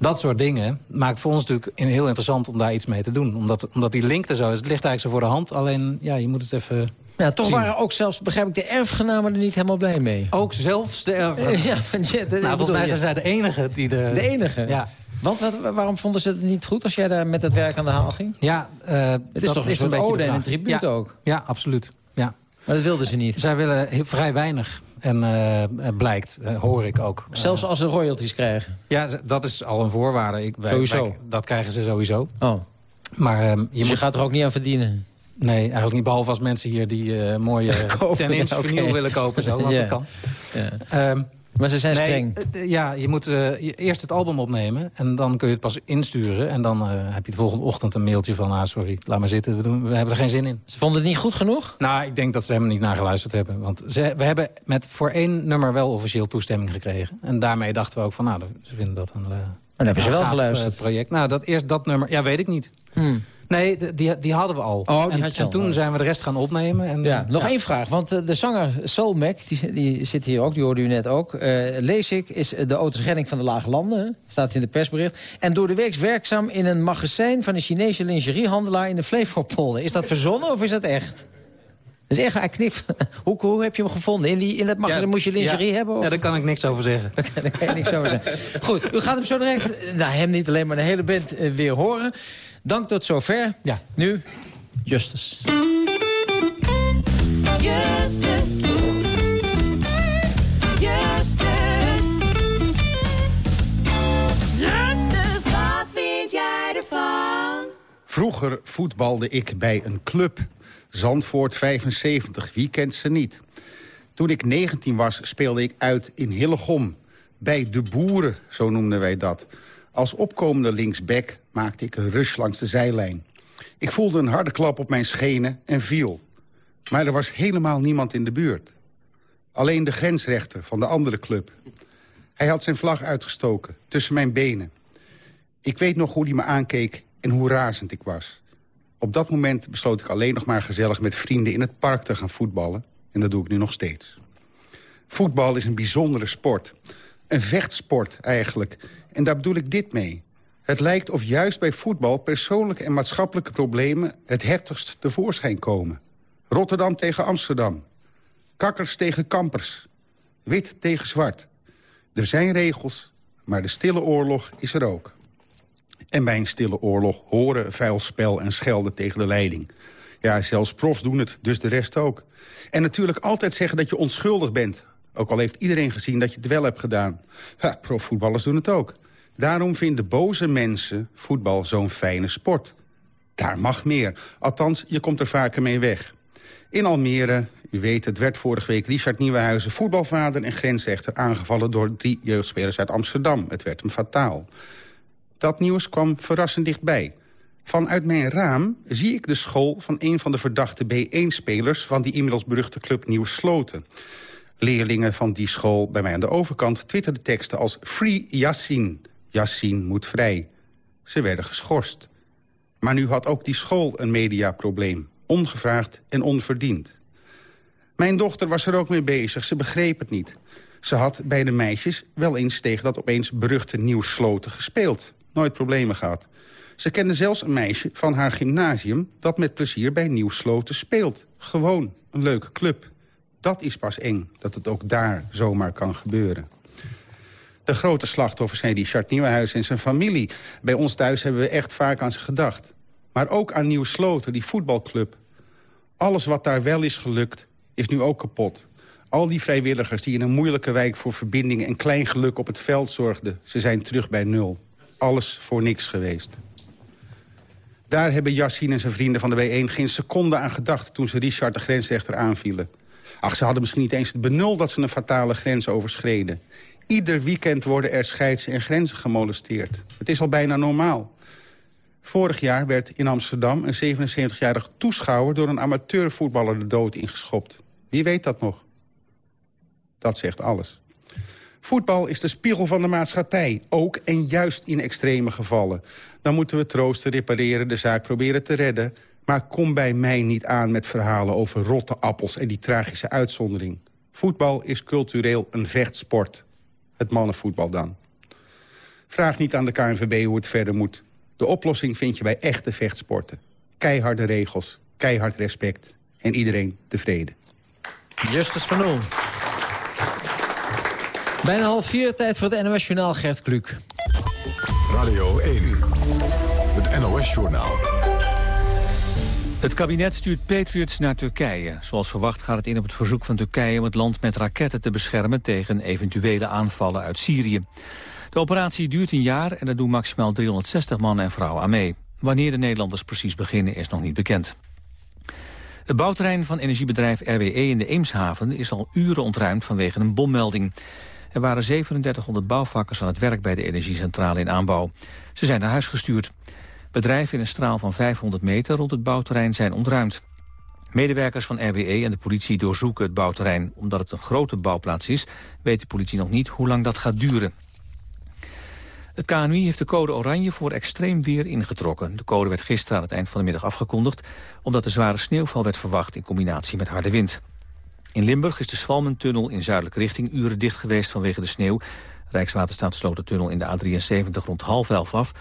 Dat soort dingen maakt voor ons natuurlijk heel interessant om daar iets mee te doen. Omdat, omdat die link er zo is. Het ligt eigenlijk zo voor de hand. Alleen, ja, je moet het even Ja, toch zien. waren ook zelfs, begrijp ik, de erfgenamen er niet helemaal blij mee. Ook zelfs de erfgenamen? Ja, Jet, Nou, volgens mij zijn zij de enige die de... De enige? Ja. Want wat, waarom vonden ze het niet goed als jij daar met het werk aan de haal ging? Ja, eh, Het is dat toch een is beetje de ode en een tribuut Ja. ook? Ja, absoluut. Ja. Maar dat wilden ze niet. Zij willen heel, vrij weinig. En eh, eh, blijkt, eh, hoor ik ook. Zelfs als ze royalties krijgen? Ja, dat is al een voorwaarde. Ik, wij- Sowieso? wij- dat krijgen ze sowieso. Oh. Maar ehm, je, Dus je moet... gaat er ook niet aan verdienen? Nee, eigenlijk niet. Behalve als mensen hier die mooie ten inch ja, vinyl willen kopen. Zo, want Ja. dat kan. Ja. Ehm, Maar ze zijn nee, streng. eh, ja, je moet eh, eerst het album opnemen. En dan kun je het pas insturen. En dan eh, heb je de volgende ochtend een mailtje van... Ah, sorry, laat maar zitten. We, doen, we hebben er geen zin in. Ze vonden het niet goed genoeg? Nou, ik denk dat ze helemaal niet naar geluisterd hebben. Want ze, we hebben met voor één nummer wel officieel toestemming gekregen. En daarmee dachten we ook van, nou, ze vinden dat een... eh, Dan hebben ze wel gaaf, geluisterd. eh, project. Nou, dat, eerst dat nummer, ja, weet ik niet. Hmm. Nee, die, die hadden we al. Oh, die en, had je en al. toen zijn we de rest gaan opnemen. En, Ja, nog één vraag. Want eh, de zanger Soul Mac, die, die zit hier ook, die hoorde u net ook. Eh, lees ik, is de Otis Redding van de Lage Landen. Staat in de persbericht. En door de week werkzaam in een magazijn van een Chinese lingeriehandelaar in de Flevopolder. Is dat verzonnen of is dat echt? Dat is echt, hij hoe, hoe heb je hem gevonden? In, die, in dat magazijn moest je lingerie ja, hebben? Of? Ja, daar kan ik niks over zeggen. Daar kan je niks over zeggen. Goed, u gaat hem zo direct, eh, nou hem niet alleen, maar de hele band weer horen. Dank tot zover. Ja. Nu, Justus. Justus. Justus. Justus, wat vind jij ervan? Vroeger voetbalde ik bij een club. Zandvoort 75, wie kent ze niet? Toen ik 19 was, speelde ik uit in Hillegom. Bij de boeren, zo noemden wij dat. Als opkomende linksback maakte ik een rush langs de zijlijn. Ik voelde een harde klap op mijn schenen en viel. Maar er was helemaal niemand in de buurt. Alleen de grensrechter van de andere club. Hij had zijn vlag uitgestoken, tussen mijn benen. Ik weet nog hoe hij me aankeek en hoe razend ik was. Op dat moment besloot ik alleen nog maar gezellig met vrienden in het park te gaan voetballen. En dat doe ik nu nog steeds. Voetbal is een bijzondere sport. Een vechtsport eigenlijk. En daar bedoel ik dit mee. Het lijkt of juist bij voetbal persoonlijke en maatschappelijke problemen... het heftigst tevoorschijn komen. Rotterdam tegen Amsterdam. Kakkers tegen kampers. Wit tegen zwart. Er zijn regels, maar de stille oorlog is er ook. En bij een stille oorlog horen vuil spel en schelden tegen de leiding. Ja, zelfs profs doen het, dus de rest ook. En natuurlijk altijd zeggen dat je onschuldig bent. Ook al heeft iedereen gezien dat je het wel hebt gedaan. Profvoetballers doen het ook. Daarom vinden boze mensen voetbal zo'n fijne sport. Daar mag meer. Althans, je komt er vaker mee weg. In Almere, u weet, het werd vorige week Richard Nieuwenhuizen... voetbalvader en grensrechter aangevallen door drie jeugdspelers uit Amsterdam. Het werd hem fataal. Dat nieuws kwam verrassend dichtbij. Vanuit mijn raam zie ik de school van een van de verdachte B1-spelers... van die inmiddels beruchte club Nieuw Sloten. Leerlingen van die school bij mij aan de overkant twitterden teksten als... Free Yassin. Yassin moet vrij. Ze werden geschorst. Maar nu had ook die school een mediaprobleem. Ongevraagd en onverdiend. Mijn dochter was er ook mee bezig, ze begreep het niet. Ze had bij de meisjes wel eens tegen dat opeens beruchte Nieuw Sloten gespeeld. Nooit problemen gehad. Ze kende zelfs een meisje van haar gymnasium... dat met plezier bij Nieuw Sloten speelt. Gewoon een leuke club. Dat is pas eng, dat het ook daar zomaar kan gebeuren. De grote slachtoffers zijn Richard Nieuwenhuis en zijn familie. Bij ons thuis hebben we echt vaak aan ze gedacht. Maar ook aan Nieuw Sloten, die voetbalclub. Alles wat daar wel is gelukt, is nu ook kapot. Al die vrijwilligers die in een moeilijke wijk voor verbinding en klein geluk op het veld zorgden... ze zijn terug bij nul. Alles voor niks geweest. Daar hebben Yassine en zijn vrienden van de W1 geen seconde aan gedacht... toen ze Richard de grensrechter aanvielen. Ach, ze hadden misschien niet eens het benul dat ze een fatale grens overschreden. Ieder weekend worden er scheidsen en grenzen gemolesteerd. Het is al bijna normaal. Vorig jaar werd in Amsterdam een 77-jarig toeschouwer... door een amateurvoetballer de dood ingeschopt. Wie weet dat nog? Dat zegt alles. Voetbal is de spiegel van de maatschappij, ook en juist in extreme gevallen. Dan moeten we troosten, repareren, de zaak proberen te redden... maar kom bij mij niet aan met verhalen over rotte appels... en die tragische uitzondering. Voetbal is cultureel een vechtsport. Het mannenvoetbal dan. Vraag niet aan de KNVB hoe het verder moet. De oplossing vind je bij echte vechtsporten. Keiharde regels, keihard respect en iedereen tevreden. Justus van Oel. Bijna half vier, tijd voor het NOS Journaal Gert Kluk. Radio 1, het NOS-journaal. Het kabinet stuurt Patriots naar Turkije. Zoals verwacht gaat het in op het verzoek van Turkije... om het land met raketten te beschermen tegen eventuele aanvallen uit Syrië. De operatie duurt een jaar en er doen maximaal 360 mannen en vrouwen aan mee. Wanneer de Nederlanders precies beginnen is nog niet bekend. Het bouwterrein van energiebedrijf RWE in de Eemshaven is al uren ontruimd vanwege een bommelding. Er waren 3700 bouwvakkers aan het werk bij de energiecentrale in aanbouw. Ze zijn naar huis gestuurd. Bedrijven in een straal van 500 meter rond het bouwterrein zijn ontruimd. Medewerkers van RWE en de politie doorzoeken het bouwterrein. Omdat het een grote bouwplaats is, weet de politie nog niet hoe lang dat gaat duren. Het KNUI heeft de code oranje voor extreem weer ingetrokken. De code werd gisteren aan het eind van de middag afgekondigd... omdat er zware sneeuwval werd verwacht in combinatie met harde wind. In Limburg is de Swalmentunnel in zuidelijke richting uren dicht geweest vanwege de sneeuw. Rijkswaterstaat sloot de tunnel in de A73 rond half elf af...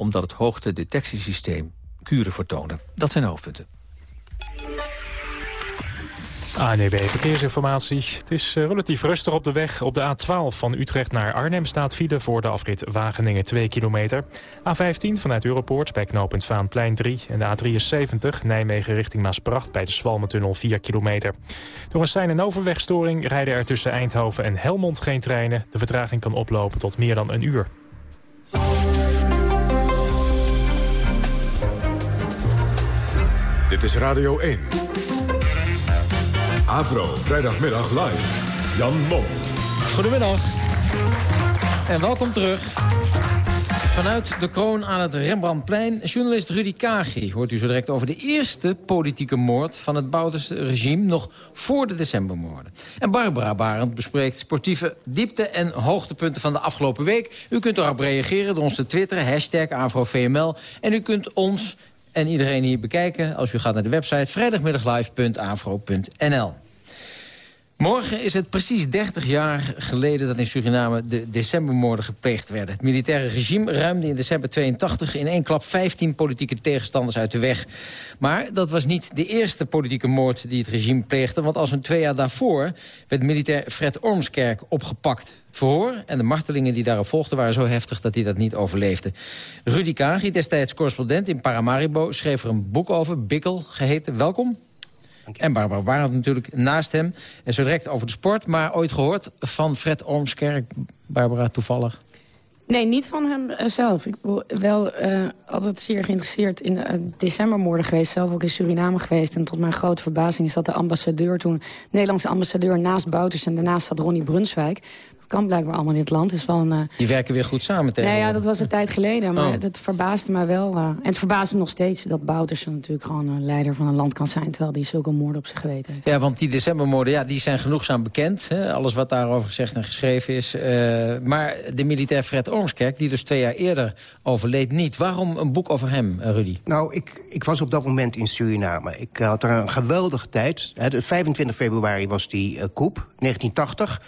omdat het hoogtedetectiesysteem kuren vertoonde. Dat zijn hoofdpunten. ANEB Verkeersinformatie. Het is eh, relatief rustig op de weg. Op de A12 van Utrecht naar Arnhem staat file voor de afrit Wageningen 2 kilometer. A15 vanuit Europoort bij knooppunt Vaanplein 3. En de A73 Nijmegen richting Maasbracht bij de Swalmentunnel 4 kilometer. Door een sein- en overwegstoring rijden er tussen Eindhoven en Helmond geen treinen. De vertraging kan oplopen tot meer dan een uur. Dit is Radio 1. Avro, vrijdagmiddag live. Jan Mom. Goedemiddag. En welkom terug. Vanuit de kroon aan het Rembrandtplein, journalist Rudy Kagi... hoort u zo direct over de eerste politieke moord van het Bouterse regime... nog voor de decembermoorden. En Barbara Barend bespreekt sportieve diepte- en hoogtepunten van de afgelopen week. U kunt erop reageren door ons te twitteren, hashtag AfroVML. En u kunt ons en iedereen hier bekijken als u gaat naar de website... vrijdagmiddaglive.afro.nl. Morgen is het precies 30 jaar geleden dat in Suriname de decembermoorden gepleegd werden. Het militaire regime ruimde in december 82 in één klap 15 politieke tegenstanders uit de weg. Maar dat was niet de eerste politieke moord die het regime pleegde, want als een twee jaar daarvoor werd militair Fred Ormskerk opgepakt. Het verhoor en de martelingen die daarop volgden waren zo heftig dat hij dat niet overleefde. Rudy Kagi, destijds correspondent in Paramaribo, schreef er een boek over, Bikkel geheten. Welkom. En Barbara Barend natuurlijk naast hem. En zo direct over de sport, maar ooit gehoord van Fred Ormskerk. Barbara, toevallig. Nee, niet van hem eh, zelf. Ik ben wel eh, altijd zeer geïnteresseerd in de uh, decembermoorden geweest. Zelf ook in Suriname geweest. En tot mijn grote verbazing is dat de ambassadeur toen... Nederlandse ambassadeur naast Bouters en daarnaast zat Ronnie Brunswijk. Dat kan blijkbaar allemaal in het land. Is wel een, uh... Die werken weer goed samen tegen. Nee, ja, dat was een tijd geleden. Maar Oh. dat verbaasde mij wel. en het verbaast me nog steeds dat Bouters natuurlijk gewoon een leider van een land kan zijn. Terwijl die zulke moorden op zich geweten heeft. Ja, want die decembermoorden ja, die zijn genoegzaam bekend. Hè? Alles wat daarover gezegd en geschreven is. Maar de militair Fred Die dus twee jaar eerder overleed, niet. Waarom een boek over hem, eh, Rudy? Nou, ik, ik was op dat moment in Suriname. Ik had er een geweldige tijd. Hè, De 25 februari was die uh, coup, 1980.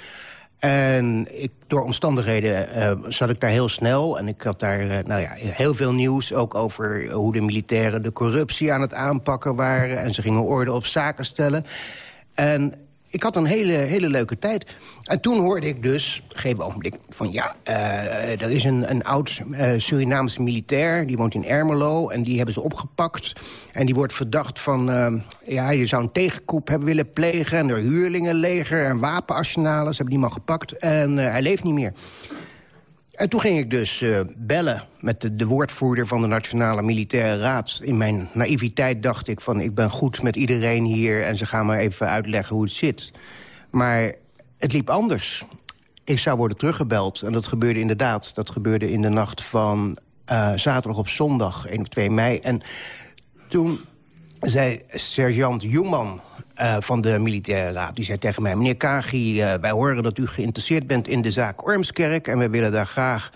En ik, door omstandigheden zat ik daar heel snel. En ik had daar nou ja, heel veel nieuws. Ook over hoe de militairen de corruptie aan het aanpakken waren. En ze gingen orde op zaken stellen. En ik had een hele, hele leuke tijd. En toen hoorde ik dus, op een gegeven van ja, uh, er is een, een oud uh, Surinaamse militair, die woont in Ermelo, en die hebben ze opgepakt. En die wordt verdacht van, uh, ja, je zou een tegenkoep hebben willen plegen, en er huurlingenleger en wapenarsenalen, ze hebben die man gepakt, en hij leeft niet meer. En toen ging ik dus uh, bellen met de, de, woordvoerder van de Nationale Militaire Raad. In mijn naïviteit dacht ik van ik ben goed met iedereen hier... en ze gaan me even uitleggen hoe het zit. Maar het liep anders. Ik zou worden teruggebeld en dat gebeurde inderdaad. Dat gebeurde in de nacht van uh, zaterdag op zondag, 1 of 2 mei. En toen zei sergeant Joeman eh, van de militaire raad. Die zei tegen mij, meneer Kagi, eh, wij horen dat u geïnteresseerd bent in de zaak Ormskerk... en we willen daar graag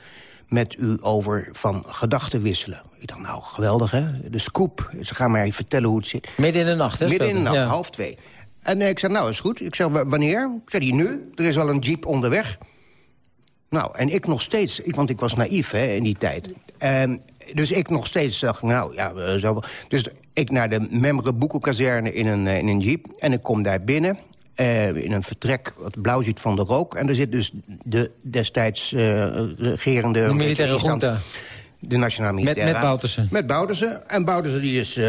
met u over van gedachten wisselen. Ik dacht, nou, geweldig, hè? De scoop. Ze gaan mij vertellen hoe het zit. Midden in de nacht, hè? Midden in de nacht, Ja. half twee. En eh, ik zei, nou, is goed. Ik zei, "Wa- wanneer? Ik zei, nu. Er is al een jeep onderweg. Nou, en ik nog steeds, ik, want ik was naïef hè, in die tijd. Ehm, dus ik nog steeds dacht, nou ja, zo. Dus ik naar de Memre in een, eh, in een jeep. En ik kom daar binnen. eh, in een vertrek wat blauw ziet van de rook. En er zit dus de destijds eh, regerende... De militaire junta. De Nationale Militaire met Raad. Bouterse. Met Bouterse. En Bouterse die is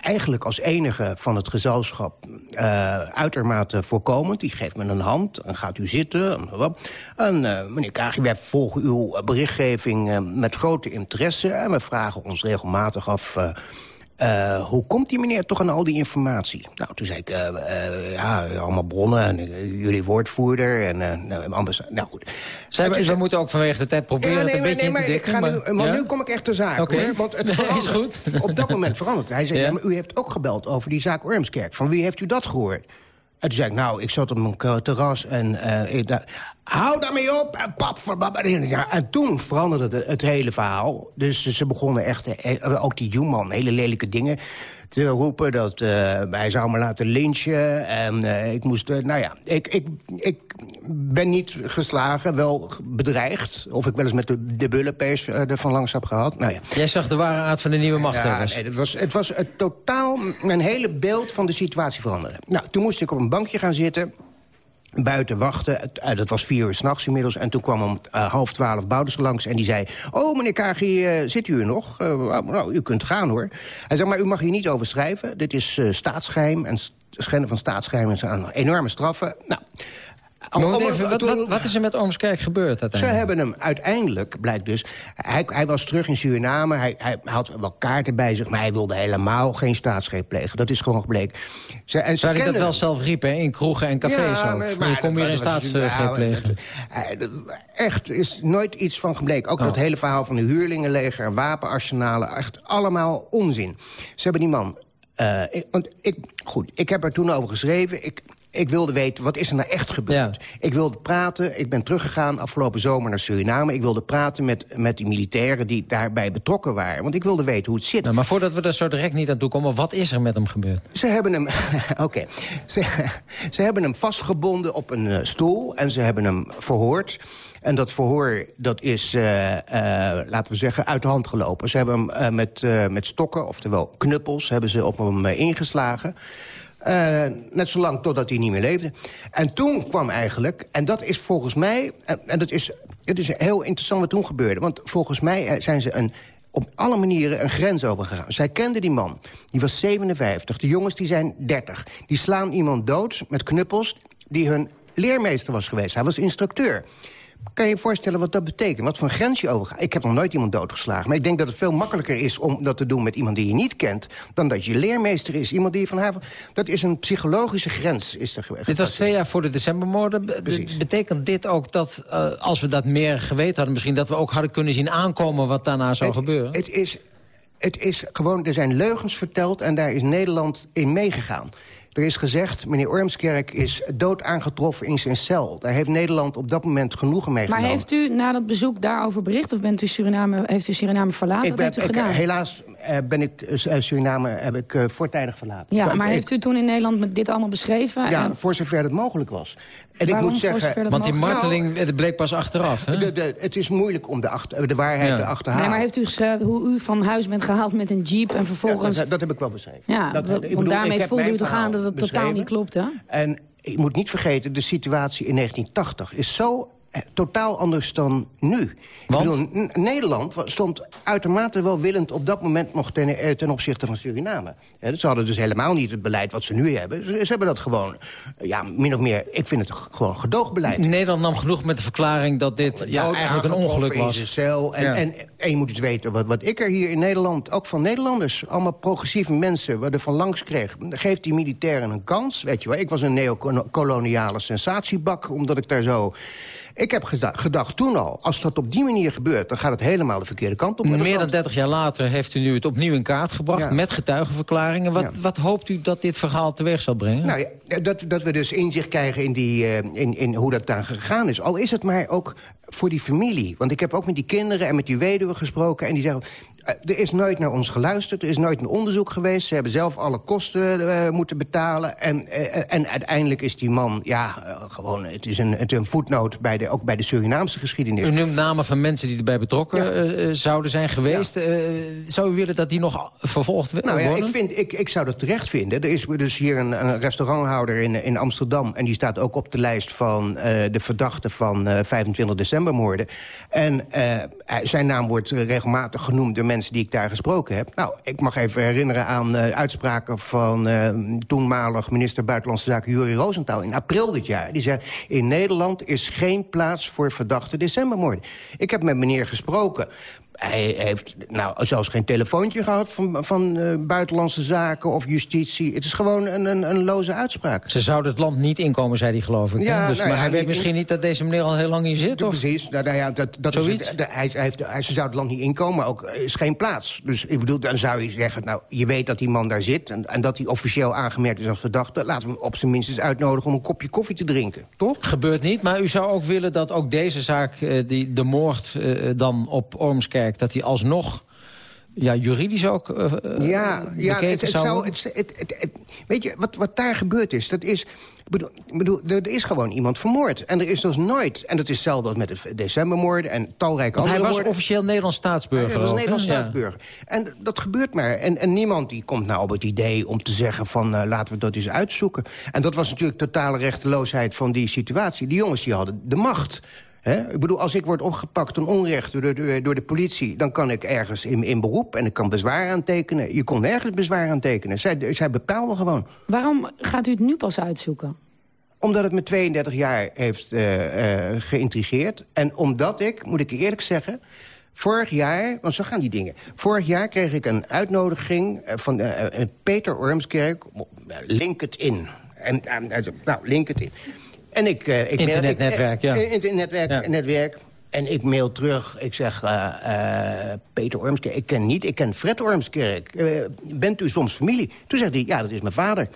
eigenlijk als enige van het gezelschap eh, uitermate voorkomend. Die geeft me een hand en gaat u zitten. En, eh, meneer Kagi, wij volgen uw berichtgeving eh, met grote interesse. En we vragen ons regelmatig af... eh, hoe komt die meneer toch aan al die informatie? Nou, toen zei ik, eh, eh, ja, allemaal bronnen en jullie woordvoerder en nou, ambassade. Nou goed. Zij, is- we moeten ook vanwege de tijd proberen ja, het nee, een maar, beetje nee, maar ik ga nu, maar- ja? nu kom ik echt ter zake, Oké. hoor. Want het Nee, is goed. Op dat moment verandert. Hij zei, Ja? ja, maar u heeft ook gebeld over die zaak Ormskerk. Van wie heeft u dat gehoord? En toen zei ik, nou, ik zat op mijn terras en... hou daarmee op! En pap, ja, En toen veranderde het, het hele verhaal. Dus ze begonnen echt, eh, ook die Human, hele lelijke dingen te roepen. Dat eh, hij zou me laten lynchen. En eh, ik moest, nou ja, ik, ik, ik ben niet geslagen, wel bedreigd. Of ik wel eens met de, de bullenpees ervan langs heb gehad. Nou ja. Jij zag de ware aard van de nieuwe machthebbers. Ja, nee, het was, het was het totaal mijn hele beeld van de situatie veranderen. Nou, toen moest ik op een bankje gaan zitten buiten wachten. Eh, dat was vier uur s'nachts inmiddels. En toen kwam om eh, half twaalf Bouders langs en die zei... Oh, meneer Kagi, eh, zit u er nog? Eh, nou, u kunt gaan, hoor. Hij zei, maar u mag hier niet over schrijven. Dit is eh, staatsgeheim en schenden van staatsgeheim is aan enorme straffen. Nou... Maar even, wat, wat, wat is er met Ormskerk gebeurd ze uiteindelijk? hebben hem uiteindelijk, blijkt dus... Hij, hij was terug in Suriname, hij, hij had wel kaarten bij zich... maar hij wilde helemaal geen staatsgreep plegen. Dat is gewoon gebleken. Ze, en ze Zou hij dat wel hem. zelf riepen, hè? in kroegen en cafés ook? Van, je komt hier was- staatsgreep ja, plegen. eh, Echt, er is nooit iets van gebleken. Ook Oh. dat hele verhaal van de huurlingenleger... en wapenarsenalen, echt allemaal onzin. Ze hebben die man... eh, ik, want ik, goed, ik heb er toen over geschreven. Ik, ik wilde weten, wat is er nou echt gebeurd? Ik wilde praten, ik ben teruggegaan afgelopen zomer naar Suriname. Ik wilde praten met, met die militairen die daarbij betrokken waren. Want ik wilde weten hoe het zit. Nou, maar voordat we daar zo direct niet aan toe komen... wat is er met hem gebeurd? Ze hebben hem, oké. Ze, ze hebben hem vastgebonden op een eh, stoel en ze hebben hem verhoord. En dat verhoor, dat is, eh, eh, laten we zeggen, uit de hand gelopen. Ze hebben hem met, met stokken, oftewel knuppels, hebben ze op hem ingeslagen. Eh, net zolang totdat hij niet meer leefde. En toen kwam eigenlijk, en dat is volgens mij... en, en dat is, het is heel interessant wat toen gebeurde. Want volgens mij eh, zijn ze een op alle manieren een grens overgegaan. Zij kenden die man. Die was 57. De jongens die zijn 30. Die slaan iemand dood met knuppels die hun leermeester was geweest. Hij was instructeur. Kan je je voorstellen wat dat betekent? Wat voor een grens je overgaat? Ik heb nog nooit iemand doodgeslagen. Maar ik denk dat het veel makkelijker is om dat te doen met iemand die je niet kent... dan dat je leermeester is. Iemand die je van. Dat is een psychologische grens. Is er. Dit was twee jaar voor de decembermoorden. Precies. Betekent dit ook dat, eh, als we dat meer geweten hadden... misschien dat we ook hadden kunnen zien aankomen wat daarna zou gebeuren? Het is, het is gewoon, er zijn leugens verteld en daar is Nederland in meegegaan. Er is gezegd, meneer Ormskerk is dood aangetroffen in zijn cel. Daar heeft Nederland op dat moment genoegen mee Maar genomen. heeft u na dat bezoek daarover bericht? Of bent u Suriname, heeft u Suriname verlaten? ik Wat ben, heeft u ik, gedaan? helaas eh, ben ik eh, Suriname heb ik, eh, voortijdig verlaten. ja, Dat- maar ik- heeft u toen in Nederland met dit allemaal beschreven? Ja, En- voor zover het mogelijk was. En ik moet zeggen... Want die marteling het bleek pas achteraf. Hè? De, de, het is moeilijk om de, achter, de waarheid Ja. te achterhalen. Nee, maar heeft u geschreven hoe u van huis bent gehaald met een jeep... en vervolgens... Ja, dat, dat heb ik wel beschreven. Ja, dat, want ik bedoel, ik daarmee voelde u toch verhaal aan dat het totaal niet klopte? En je moet niet vergeten, de situatie in 1980 is zo eh, totaal anders dan nu. Want? Bedoel, Nederland stond uitermate welwillend op dat moment nog ten, eh, ten opzichte van Suriname. Ze hadden dus helemaal niet het beleid wat ze nu hebben. Ze, ze hebben dat gewoon, eh, ja, min of meer, ik vind het gewoon gedoogbeleid. Nederland nam genoeg met de verklaring dat dit ja, eigenlijk een ongeluk in was. zijn cel. En, Ja. en En je moet eens weten wat, wat ik er hier in Nederland... ook van Nederlanders, allemaal progressieve mensen... wat er van langs kreeg. Geeft die militairen een kans, weet je wel. Ik was een neocoloniale sensatiebak, omdat ik daar zo... Ik heb gedacht, gedacht toen al, als dat op die manier gebeurt... dan gaat het helemaal de verkeerde kant op. Meer dan land- 30 jaar later heeft u nu het opnieuw in kaart gebracht... Ja. met getuigenverklaringen. Wat, Ja. wat hoopt u dat dit verhaal teweeg zal brengen? Nou ja, dat, dat we dus inzicht krijgen in, die, eh, in, in hoe dat daar gegaan is. Al is het maar ook voor die familie. Want ik heb ook met die kinderen en met die weduwe gesproken... en die zeggen, er is nooit naar ons geluisterd. Er is nooit een onderzoek geweest. Ze hebben zelf alle kosten eh, moeten betalen. En, eh, en uiteindelijk is die man, ja, eh, gewoon... het is een, het een voetnoot, bij de, ook bij de Surinaamse geschiedenis. U noemt namen van mensen die erbij betrokken eh, eh, zouden zijn geweest. Eh, zou u willen dat die nog vervolgd Nou ja, worden? ik, vind, ik, ik zou dat terecht vinden. Er is dus hier een, een restauranthouder in, in Amsterdam... en die staat ook op de lijst van eh, de verdachten van eh, 25 decembermoorden. En eh, zijn naam wordt regelmatig genoemd door mensen die ik daar gesproken heb. Nou, ik mag even herinneren aan eh, uitspraken van eh, toenmalig minister Buitenlandse Zaken Juri Rosenthal in april dit jaar. Die zei, in Nederland is geen plaats voor verdachte decembermoorden. Ik heb met meneer gesproken... Hij heeft nou zelfs geen telefoontje gehad van, van eh, buitenlandse zaken of justitie. Het is gewoon een, een, een loze uitspraak. Ze zouden het land niet inkomen, zei hij geloof ik. Ja, dus, nou maar ja, hij weet misschien niet dat deze meneer al heel lang hier zit? Of? Precies, nou, nou ja, dat, dat is Zoiets? het, de- hij, hij heeft, hij, ze zou het land niet inkomen, maar ook er is geen plaats. Dus ik bedoel, dan zou je zeggen, nou, je weet dat die man daar zit... en, en dat hij officieel aangemerkt is als verdachte... laten we hem op zijn minst eens uitnodigen om een kopje koffie te drinken, toch? Gebeurt niet, maar u zou ook willen dat ook deze zaak... eh, die, de moord eh, dan op Ormskerk, dat die alsnog... Ja, juridisch ook eh, eh, Ja, ja het, het zou het, weet je, wat, wat daar gebeurd is, dat is... bedoel, bedoel, er is gewoon iemand vermoord. En er is dus nooit... En dat is hetzelfde als met de decembermoorden en talrijke Want hij andere was moorden. officieel Nederlands staatsburger. Hij was? Nederlands Ja. staatsburger. En dat gebeurt maar. En, en niemand die komt nou op het idee om te zeggen van... eh, laten we dat eens uitzoeken. En dat was natuurlijk totale rechteloosheid van die situatie. Die jongens die hadden de macht. Ik bedoel, als ik word opgepakt ten onrecht door de, door, door de politie... dan kan ik ergens in, in beroep en ik kan bezwaar aantekenen. Je kon nergens bezwaar aantekenen. Zij, zij bepaalden gewoon. Waarom gaat u het nu pas uitzoeken? Omdat het me 32 jaar heeft eh, geïntrigeerd. En omdat ik, moet ik eerlijk zeggen... Vorig jaar, want zo gaan die dingen. Vorig jaar kreeg ik een uitnodiging eh, van Peter Ormskerk. Link het in. En, nou, link het in. En ik, eh, ik Internetnetwerk, ik- ja. eh, Internetwerk, Ja. netwerk. En ik mail terug, ik zeg, eh, eh, Peter Ormskerk, ik ken niet, ik ken Fred Ormskerk. Eh, bent u soms familie? Toen zei hij, ja, dat is mijn vader.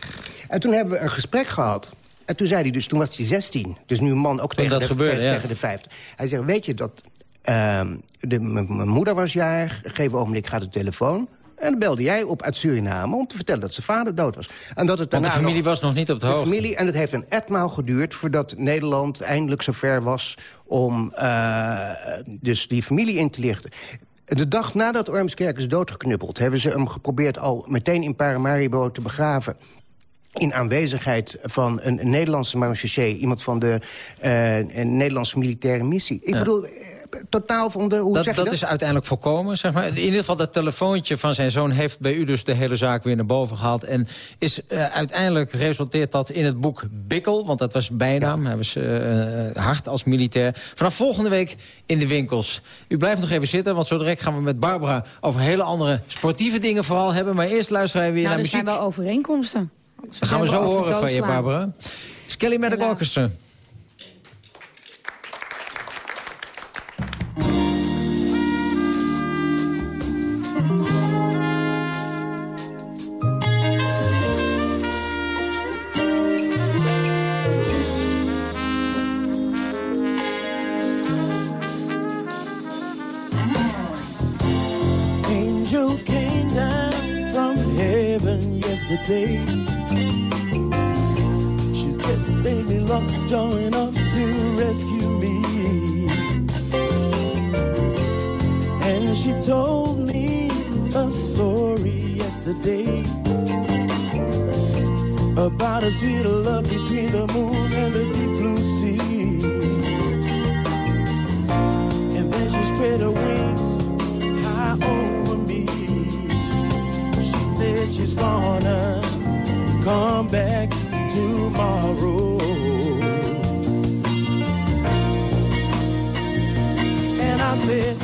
En toen hebben we een gesprek gehad. En toen zei hij dus, toen was hij 16. Dus nu een man ook tegen, dat de, gebeurde, tegen, ja. tegen de 50. Hij zegt, weet je dat... ehm, de- Mijn moeder was jarig, gegeven ogenblik gaat de telefoon... En dan belde jij op uit Suriname om te vertellen dat zijn vader dood was. En dat het Want de daarna familie nog- was nog niet op de de hoogte. familie, en het heeft een etmaal geduurd voordat Nederland eindelijk zover was... om eh, dus die familie in te lichten. De dag nadat Ormskerk is doodgeknuppeld... hebben ze hem geprobeerd al meteen in Paramaribo te begraven in aanwezigheid van een, Nederlandse marechaussee... iemand van de eh, Nederlandse militaire missie. Ik Ja. bedoel, totaal van de... Hoe Dat, zeg je dat dat? is uiteindelijk voorkomen, zeg maar. In ieder geval, dat telefoontje van zijn zoon heeft bij u dus de hele zaak weer naar boven gehaald. En is eh, uiteindelijk resulteert dat in het boek Bikkel, want dat was bijnaam. Hij was eh, eh, hard als militair. Vanaf volgende week in de winkels. U blijft nog even zitten, want zo direct gaan we met Barbara over hele andere sportieve dingen vooral hebben. Maar eerst luisteren wij weer Nou, naar er zijn muziek. wel overeenkomsten. Dat gaan we zo horen van je. Barbara. Skelly Medic. Orchestra. Angel came down from heaven yesterday. She's just baby luck showing up to rescue me. And she told me a story yesterday about a sweet love between the moon and the deep blue sea. And then she spread her wings she's gonna come back tomorrow. And I said,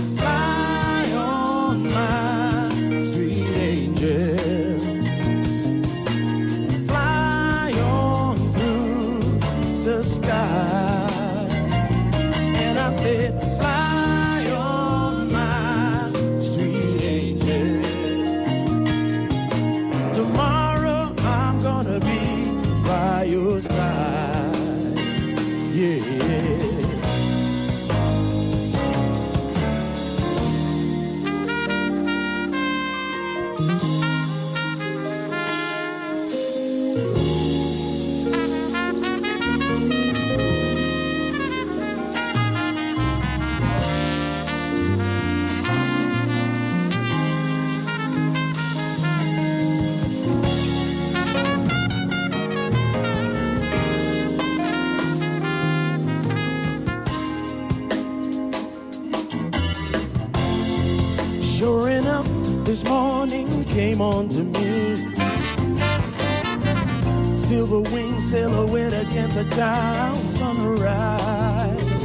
silhouette against a child sunrise.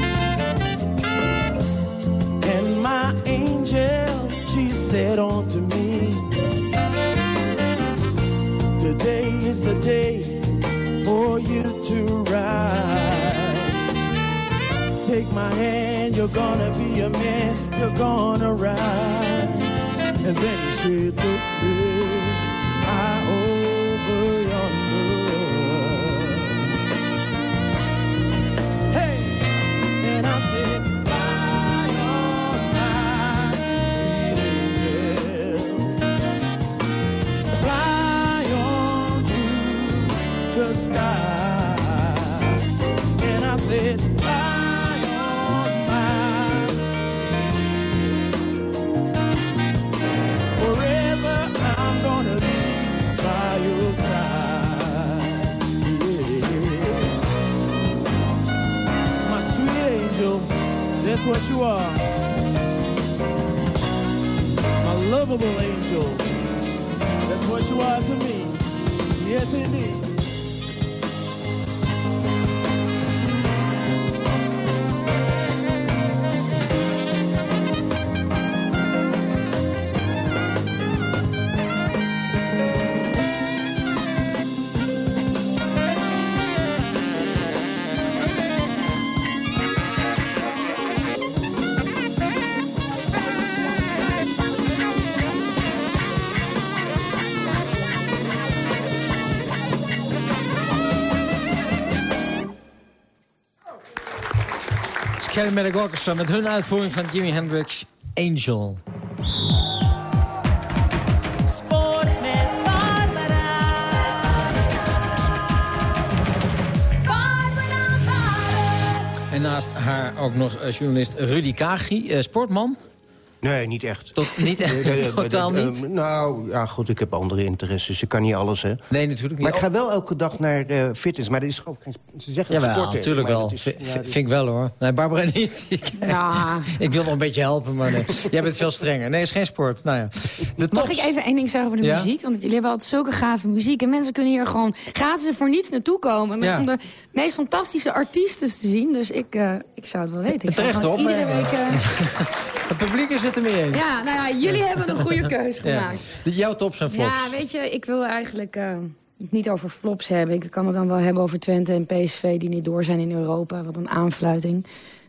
And my angel, she said unto me. Today is the day for you to ride. Take my hand, you're gonna be a man, you're gonna ride. And then she took me that's what you are. My lovable angel, that's what you are to me. Yes, indeed. Kelly Orchestra met hun uitvoering van Jimi Hendrix Angel. En naast haar ook nog eh, journalist Rudy Kagi, eh, sportman. Nee, niet echt. Tot, niet, Nee, nee, nee, totaal nee, niet? eh, nou, ja, goed, ik heb andere interesses. Ik kan niet alles, hè. Nee, natuurlijk niet. Maar ik ga wel elke dag naar eh, fitness. Maar dat is gewoon geen... Ze zeggen Jawel, sporten. natuurlijk wel. is- ja, vind ik wel hoor. Nee, Barbara niet. Ik, Ja. ik wil nog een beetje helpen, maar nee. Jij bent veel strenger. Nee, is geen sport. Nou ja. De Mag ik even één ding zeggen over de Ja? muziek? Want jullie hebben altijd zulke gave muziek. En mensen kunnen hier gewoon gratis voor niets naartoe komen. Met Ja. om de meest fantastische artiesten te zien. Dus ik, eh, ik zou het wel weten. Ik zou Terecht gewoon hoor. Iedere week... eh, Het publiek is het ermee eens. ja, nou ja, jullie hebben een goede keus Ja. gemaakt. De- Jouw tops en flops. Ja, weet je, ik wil eigenlijk eh, het niet over flops hebben. Ik kan het dan wel hebben over Twente en PSV die niet door zijn in Europa. Wat een aanfluiting.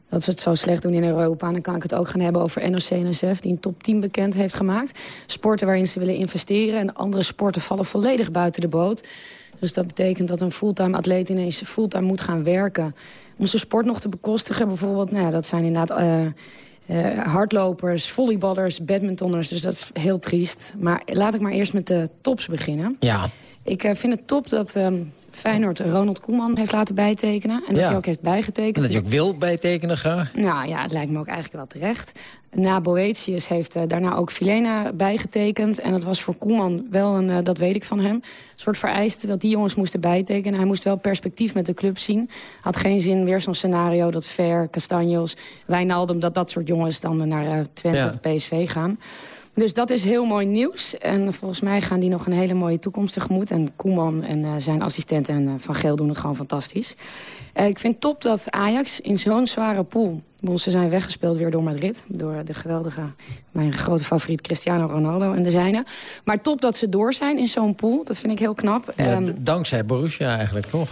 Dat we het zo slecht doen in Europa. En dan kan ik het ook gaan hebben over NOC-NSF... die een top 10 bekend heeft gemaakt. Sporten waarin ze willen investeren. En andere sporten vallen volledig buiten de boot. Dus dat betekent dat een fulltime atleet ineens fulltime moet gaan werken. Om zijn sport nog te bekostigen. Bijvoorbeeld, nou ja, dat zijn inderdaad... eh, eh, hardlopers, volleyballers, badmintonners. Dus dat is heel triest. Maar laat ik maar eerst met de tops beginnen. Ja. Ik eh, vind het top dat ehm, Feyenoord Ronald Koeman heeft laten bijtekenen. En Ja. dat hij ook heeft bijgetekend. En dat je ook wil bijtekenen graag. Nou ja, het lijkt me ook eigenlijk wel terecht. Na Boetius heeft eh, daarna ook Filena bijgetekend. En dat was voor Koeman wel een, eh, dat weet ik van hem... een soort vereiste dat die jongens moesten bijtekenen. Hij moest wel perspectief met de club zien. Had geen zin, weer zo'n scenario dat Ver, Castanjos, Wijnaldum... dat dat soort jongens dan naar eh, Twente Ja. of PSV gaan. Dus dat is heel mooi nieuws. En volgens mij gaan die nog een hele mooie toekomst tegemoet. En Koeman en eh, zijn assistent en eh, Van Geel doen het gewoon fantastisch. Eh, ik vind top dat Ajax in zo'n zware pool... Ze zijn weggespeeld weer door Madrid. Door de geweldige, mijn grote favoriet Cristiano Ronaldo en de zijne. Maar top dat ze door zijn in zo'n pool. Dat vind ik heel knap. Ja, Ehm, dankzij Borussia eigenlijk, toch?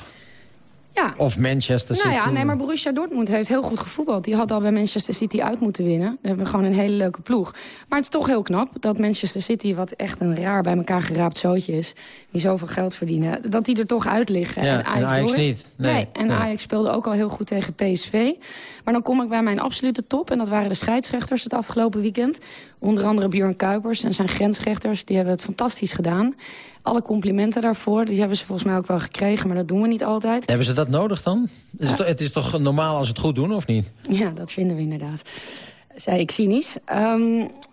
Ja. Of Manchester City. Nou ja, nee, maar Borussia Dortmund heeft heel goed gevoetbald. Die had al bij Manchester City uit moeten winnen. We hebben gewoon een hele leuke ploeg. Maar het is toch heel knap dat Manchester City... wat echt een raar bij elkaar geraapt zootje is... die zoveel geld verdienen, dat die er toch uit liggen. Ja, en Ajax, en niet. Nee, en nee. Ajax speelde ook al heel goed tegen PSV. Maar dan kom ik bij mijn absolute top. En dat waren de scheidsrechters het afgelopen weekend. Onder andere Björn Kuipers en zijn grensrechters. Die hebben het fantastisch gedaan. Alle complimenten daarvoor, die hebben ze volgens mij ook wel gekregen... maar dat doen we niet altijd. Hebben ze dat nodig dan? Is het, het is toch normaal als ze het goed doen, of niet? Ja, dat vinden we inderdaad. Zei ik cynisch.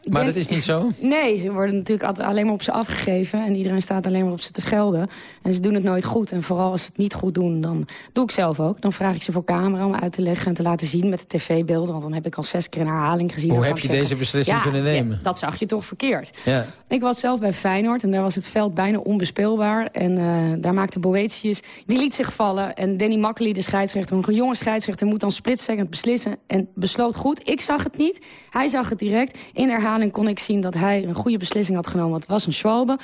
Ik Maar dat is niet zo? Nee, ze worden natuurlijk altijd alleen maar op ze afgegeven. En iedereen staat alleen maar op ze te schelden. En ze doen het nooit goed. En vooral als ze het niet goed doen, dan doe ik zelf ook. Dan vraag ik ze voor camera om uit te leggen en te laten zien met de tv-beelden. Want dan heb ik al zes keer een herhaling gezien. Hoe heb je zeggen, deze beslissing ja, kunnen nemen? ja, dat zag je toch verkeerd. Ja. Ik was zelf bij Feyenoord en daar was het veld bijna onbespeelbaar. En eh, daar maakte Boetius, die liet zich vallen. En Danny Makkely, de scheidsrechter, een jonge scheidsrechter... moet dan split-second beslissen en besloot goed. Ik zag het niet, hij zag het direct. In herhaling kon ik zien dat hij een goede beslissing had genomen. Want het was een Schwalbe.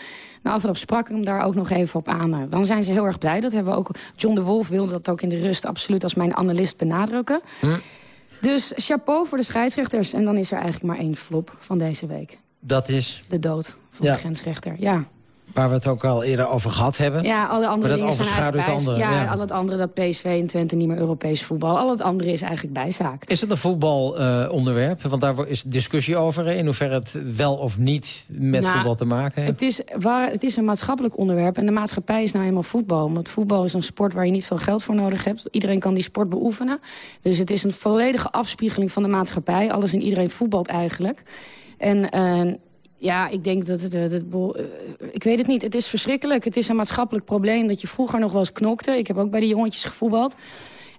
Na afloop sprak ik hem daar ook nog even op aan. Dan zijn ze heel erg blij. Dat hebben we ook. John de Wolf wilde dat ook in de rust absoluut als mijn analist benadrukken. Hm. Dus chapeau voor de scheidsrechters. En dan is er eigenlijk maar één flop van deze week. Dat is De dood van Ja. de grensrechter. Ja. Waar we het ook al eerder over gehad hebben. Ja, alle andere maar dingen zijn eigenlijk het andere. Ja, al het andere dat PSV en Twente niet meer Europees voetbal. Al het andere is eigenlijk bijzaak. Is het een voetbalonderwerp? Want daar is discussie over. In hoeverre het wel of niet met Nou, voetbal te maken heeft. Het is, waar, het is een maatschappelijk onderwerp. En de maatschappij is nou eenmaal voetbal. Want voetbal is een sport waar je niet veel geld voor nodig hebt. Iedereen kan die sport beoefenen. Dus het is een volledige afspiegeling van de maatschappij. Alles en iedereen voetbalt eigenlijk. En eh, ja, ik denk dat het... het, het eh, ik weet het niet. Het is verschrikkelijk. Het is een maatschappelijk probleem dat je vroeger nog wel eens knokte. Ik heb ook bij de jongetjes gevoetbald.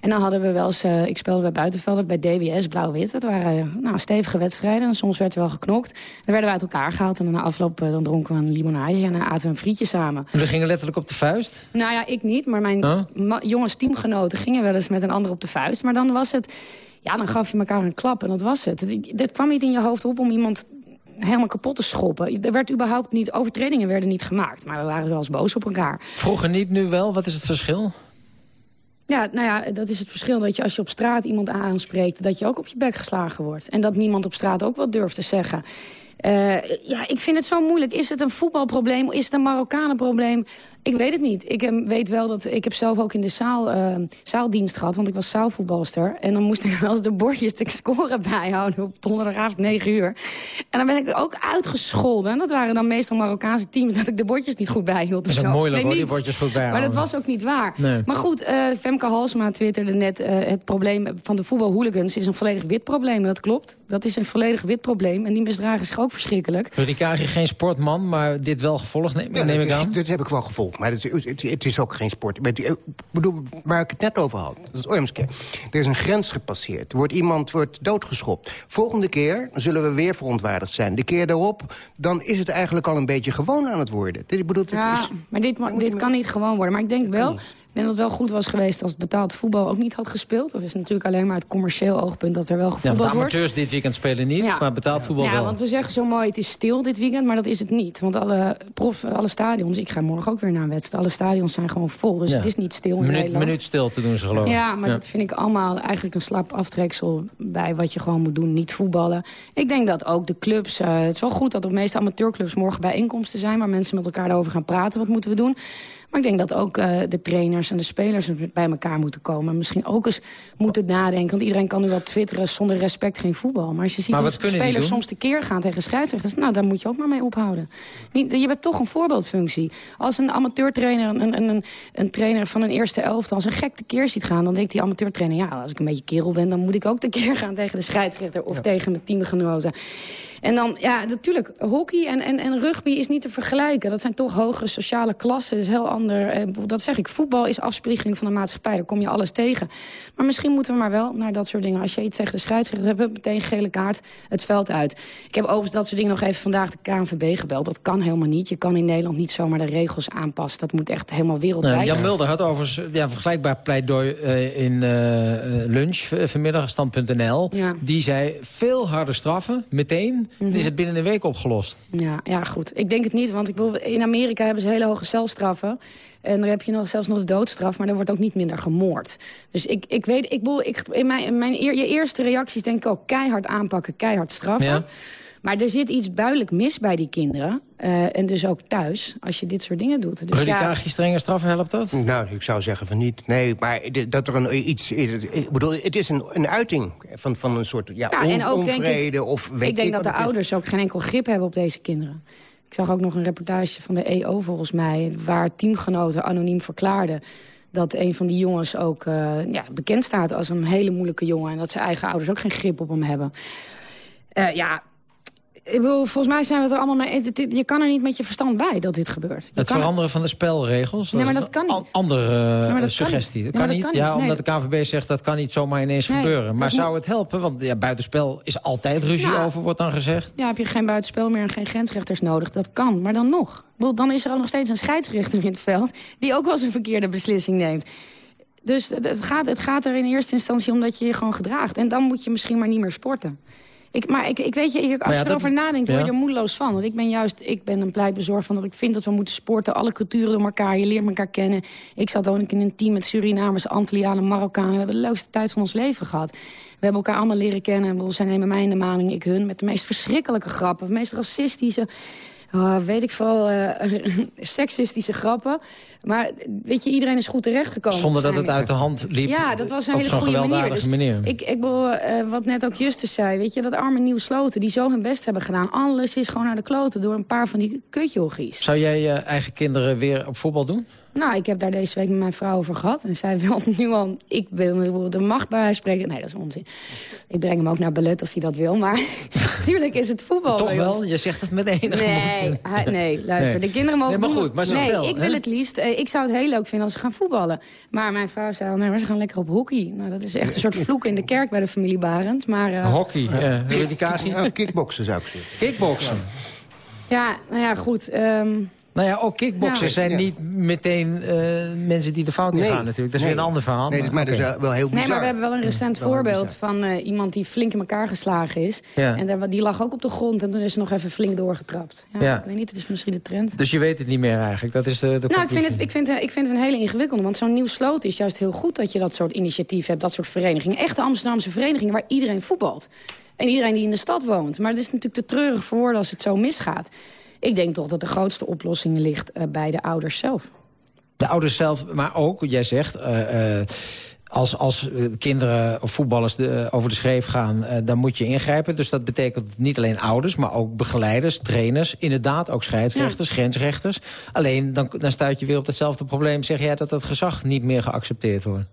En dan hadden we wel eens... eh, ik speelde bij Buitenvelden, bij DWS, Blauw-Wit. Dat waren eh, nou, stevige wedstrijden. En soms werd er wel geknokt. Dan werden we uit elkaar gehaald. En dan na afloop eh, dan dronken we een limonade. En dan aten we een frietje samen. Jullie gingen letterlijk op de vuist? Nou ja, ik niet. Maar mijn Huh? jongens teamgenoten gingen wel eens met een ander op de vuist. Maar dan was het... Ja, dan gaf je elkaar een klap en dat was het. Het- Dit kwam niet in je hoofd op om iemand helemaal kapot te schoppen. Er werd überhaupt niet... Overtredingen werden niet gemaakt. Maar we waren wel eens boos op elkaar. Vroeger niet, nu wel. Wat is het verschil? Ja, nou ja, dat is het verschil dat je als je op straat iemand aanspreekt... dat je ook op je bek geslagen wordt. En dat niemand op straat ook wat durft te zeggen. Eh, ja, ik vind het zo moeilijk. Is het een voetbalprobleem? Is het een Marokkanenprobleem? Ik weet het niet. Ik eh, weet wel dat ik heb zelf ook in de zaal, eh, zaaldienst gehad, want ik was zaalvoetbalster. En dan moest ik wel eens de bordjes te scoren bijhouden op donderdagavond 9 uur. En dan ben ik ook uitgescholden. En dat waren dan meestal Marokkaanse teams dat ik de bordjes niet goed bijhield. Dat is zo. moeilijk hoor, die bordjes goed Maar bijhouden. dat was ook niet waar. Nee. Maar goed, eh, Femke Halsma twitterde net... eh, het probleem van de voetbalhooligans is een volledig wit probleem. Dat klopt. Dat is een volledig wit probleem. En die misdragen zich ook verschrikkelijk. Karel, geen sportman, maar dit wel gevolgd, neem, Ja, neem ik aan. Dat heb ik wel gevolgd, maar het, het, het is ook geen sport. Maar het- Ik bedoel, waar ik het net over had, dat is Ormske. Er is een grens gepasseerd. Er wordt iemand wordt doodgeschopt. Volgende keer zullen we weer verontwaardigd zijn. De keer daarop, dan is het eigenlijk al een beetje gewoon aan het worden. Dit, ik bedoel, dit Ja, is... maar dit, dit kan niet gewoon worden. Maar ik denk wel... Ik denk dat het wel goed was geweest als het betaald voetbal ook niet had gespeeld. Dat is natuurlijk alleen maar het commercieel oogpunt dat er wel Ja, want gevoetbald de wordt. amateurs dit weekend spelen niet, Ja. maar betaald voetbal ja, wel. want we zeggen zo mooi, het is stil dit weekend, maar dat is het niet. Want alle, prof, alle stadions, ik ga morgen ook weer naar een wedstrijd... alle stadions zijn gewoon vol, dus Ja. het is niet stil in minuut, Nederland. minuut stil te doen ze geloof ik. Ja, maar dat vind ik allemaal eigenlijk een slap aftreksel... bij wat je gewoon moet doen, niet voetballen. Ik denk dat ook de clubs... eh, het is wel goed dat de meeste amateurclubs morgen bijeenkomsten zijn... waar mensen met elkaar daarover gaan praten, wat moeten we doen. Maar ik denk dat ook eh, de trainers en de spelers bij elkaar moeten komen. En misschien ook eens moeten nadenken. Want iedereen kan nu wel twitteren zonder respect geen voetbal. Maar als je ziet die spelers soms tekeer gaan tegen scheidsrechters... nou, daar moet je ook maar mee ophouden. Niet, je hebt toch een voorbeeldfunctie. Als een amateurtrainer, een, een, een, een trainer van een eerste elftal... als een gek tekeer ziet gaan, dan denkt die amateurtrainer... ja, als ik een beetje kerel ben, dan moet ik ook tekeer gaan tegen de scheidsrechter... of tegen mijn teamgenoten. En dan, ja, natuurlijk, hockey en, en, en rugby is niet te vergelijken. Dat zijn toch hogere sociale klassen, is heel ander. Eh, Dat zeg ik, voetbal is afspiegeling van de maatschappij. Daar kom je alles tegen. Maar misschien moeten we maar wel naar dat soort dingen. Als je iets tegen de scheidsrechter hebt, meteen gele kaart het veld uit. Ik heb overigens dat soort dingen nog even vandaag de KNVB gebeld. Dat kan helemaal niet. Je kan in Nederland niet zomaar de regels aanpassen. Dat moet echt helemaal wereldwijd. Jan Mulder had overigens ja, vergelijkbaar pleidooi eh, in eh, lunch vanmiddag, stand.nl. Ja. Die zei veel harder straffen, meteen. Dan is het binnen een week opgelost. Ja, ja, goed. Ik denk het niet, want ik bedoel, in Amerika hebben ze hele hoge celstraffen. En daar heb je nog, zelfs nog de doodstraf, maar er wordt ook niet minder gemoord. Dus ik, ik weet, ik bedoel, ik, in mijn, in mijn je eerste reacties denk ik ook keihard aanpakken, keihard straffen. Ja. Maar er zit iets duidelijk mis bij die kinderen. eh, en dus ook thuis, als je dit soort dingen doet. Dus Rudy ja, strenge straffen, helpt dat? Nou, ik zou zeggen van niet. Nee, maar dat er een, iets... Ik bedoel, het is een, een uiting van, van een soort ja, Ja, on- en ook denk onvrede ik, of weet ik denk wat dat de ouders ook geen enkel grip hebben op deze kinderen. Ik zag ook nog een reportage van de EO volgens mij... waar teamgenoten anoniem verklaarden dat een van die jongens ook eh, ja, bekend staat als een hele moeilijke jongen... en dat zijn eigen ouders ook geen grip op hem hebben. Eh, ja, ik bedoel, volgens mij zijn we het er allemaal mee... Je kan er niet met je verstand bij dat dit gebeurt. Je Het er- veranderen van de spelregels. Nee, maar is dat kan niet. Andere eh, dat suggestie. Dat kan dat niet, kan ja, niet. omdat de KVB zegt dat kan niet zomaar ineens Nee, gebeuren. Maar zou het helpen? Want ja, buitenspel is altijd ruzie Ja. over, wordt dan gezegd. Ja, heb je geen buitenspel meer en geen grensrechters nodig. Dat kan, maar dan nog. Dan is er ook nog steeds een scheidsrechter in het veld... die ook wel eens een verkeerde beslissing neemt. Dus het, het gaat, het gaat er in eerste instantie om dat je je gewoon gedraagt. En dan moet je misschien maar niet meer sporten. Ik, maar ik, ik weet je, ik- als ja, je dat- erover nadenkt, word je er moedeloos van. Want ik ben juist, ik ben een pleitbezorgd van dat ik vind dat we moeten sporten. Alle culturen door elkaar, je leert elkaar kennen. Ik zat ook in een team met Surinamers, Antillianen, Marokkanen. We hebben de leukste tijd van ons leven gehad. We hebben elkaar allemaal leren kennen. Zij nemen mij in de maling, ik hun. Met de meest verschrikkelijke grappen, de meest racistische... oh, weet ik vooral, eh seksistische grappen. Maar weet je, iedereen is goed terechtgekomen. Zonder dat het uit de hand liep. Ja, dat was een hele zo'n goede manier. Dus manier. Ik, ik bedoel, eh, wat net ook Justus zei, weet je, dat arme nieuw sloten... die zo hun best hebben gedaan. Alles is gewoon naar de kloten door een paar van die kutjochies. Zou jij je eigen kinderen weer op voetbal doen? Nou, ik heb daar deze week met mijn vrouw over gehad. En zij wil nu al, ik ben de macht bij spreken. Nee, dat is onzin. Ik breng hem ook naar ballet als hij dat wil. Maar natuurlijk is het voetbal. Toch wel? Je zegt het met enige Nee, hij- nee, luister. Nee. De kinderen mogen Nee, maar goed, maar Nee, wel, ik hè? wil het liefst. eh, Ik zou het heel leuk vinden als ze gaan voetballen. Maar mijn vrouw zei al, nee, maar ze gaan lekker op hockey. Nou, dat is echt een soort vloek in de kerk bij de familie Barend. Maar eh, Hockey, eh Kaagje. Ja, kickboksen zou ik zeggen. Kickboksen. ja, nou ja, goed. ehm, Nou ja, ook kickboxers Ja. zijn Ja. niet meteen eh, mensen die de fout in Nee. gaan natuurlijk. Dat is Nee. weer een ander verhaal. Nee, maar dat is wel- heel bizar. Nee, maar we hebben wel een recent Wel voorbeeld van eh, iemand die flink in elkaar geslagen is. Ja. En daar- die lag ook op de grond en toen is ze nog even flink doorgetrapt. Ja, Ja. Ik weet niet, het is misschien de trend. Dus je weet het niet meer eigenlijk. Dat is de, de Nou, ik vind, het, ik, vind, het- ik vind het een hele ingewikkelde. Want zo'n nieuw sloot is juist heel goed dat je dat soort initiatieven hebt. Dat soort verenigingen. Echte Amsterdamse verenigingen waar iedereen voetbalt. En iedereen die in de stad woont. Maar het is natuurlijk te treurig voor woorden als het zo misgaat. Ik denk toch dat de grootste oplossing ligt eh, bij de ouders zelf. De ouders zelf, maar ook, jij zegt... eh, eh, als, als kinderen of voetballers de, over de schreef gaan, dan moet je ingrijpen. Dus dat betekent niet alleen ouders, maar ook begeleiders, trainers. Inderdaad, ook scheidsrechters, grensrechters. Alleen, dan, dan stuit je weer op hetzelfde probleem. Zeg jij dat dat gezag niet meer geaccepteerd wordt?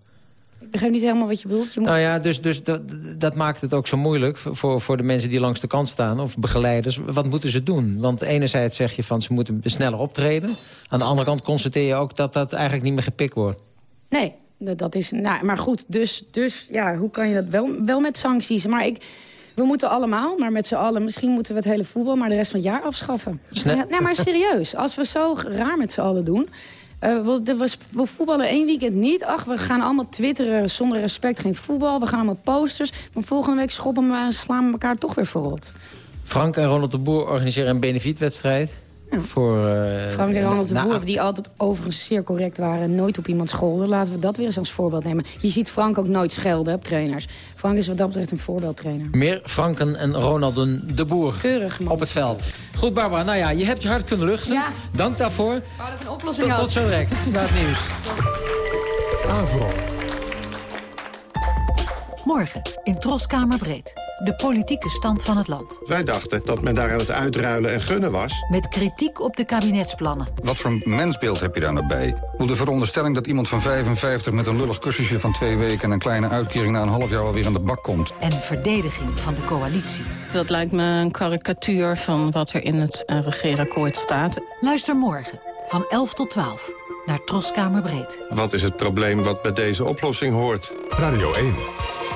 Ik begrijp niet helemaal wat je bedoelt. Je moet... Nou ja, dus, dus dat, dat maakt het ook zo moeilijk voor, voor de mensen die langs de kant staan... of begeleiders. Wat moeten ze doen? Want enerzijds zeg je van ze moeten sneller optreden. Aan de andere kant constateer je ook dat dat eigenlijk niet meer gepikt wordt. Nee, dat, is... Nou, maar goed, dus, dus ja, hoe kan je dat wel, wel met sancties? Maar ik... We moeten allemaal, maar met z'n allen... misschien moeten we het hele voetbal maar de rest van het jaar afschaffen. Ja, nee, maar serieus. Als we zo raar met z'n allen doen... eh, er was, we voetballen één weekend niet. Ach, we gaan allemaal twitteren zonder respect, geen voetbal. We gaan allemaal posters. Maar volgende week schoppen we, slaan we elkaar toch weer verrot. Frank en Ronald de Boer organiseren een benefietwedstrijd. Voor, eh, Frank en Ronald de nou, Boer, die altijd overigens zeer correct waren... en nooit op iemand scholden. Laten we dat weer eens als voorbeeld nemen. Je ziet Frank ook nooit schelden op trainers. Frank is wat dat betreft een voorbeeldtrainer. Meer Franken en Ronald de Boer Keurig, man. op het veld. Goed, Barbara. Nou ja, je hebt je hart kunnen luchten. Ja. Dank daarvoor. Dat een oplossing Tot, had. tot zo direct. Na het nieuws. Avro. Morgen in Troskamer Breed. De politieke stand van het land. Wij dachten dat men daar aan het uitruilen en gunnen was. Met kritiek op de kabinetsplannen. Wat voor een mensbeeld heb je daar nou bij? Hoe de veronderstelling dat iemand van 55 met een lullig cursusje van twee weken... en een kleine uitkering na een half jaar alweer aan de bak komt. En verdediging van de coalitie. Dat lijkt me een karikatuur van wat er in het eh, regeerakkoord staat. Luister morgen van 11 tot 12 naar Troskamer Breed. Wat is het probleem wat bij deze oplossing hoort? Radio 1.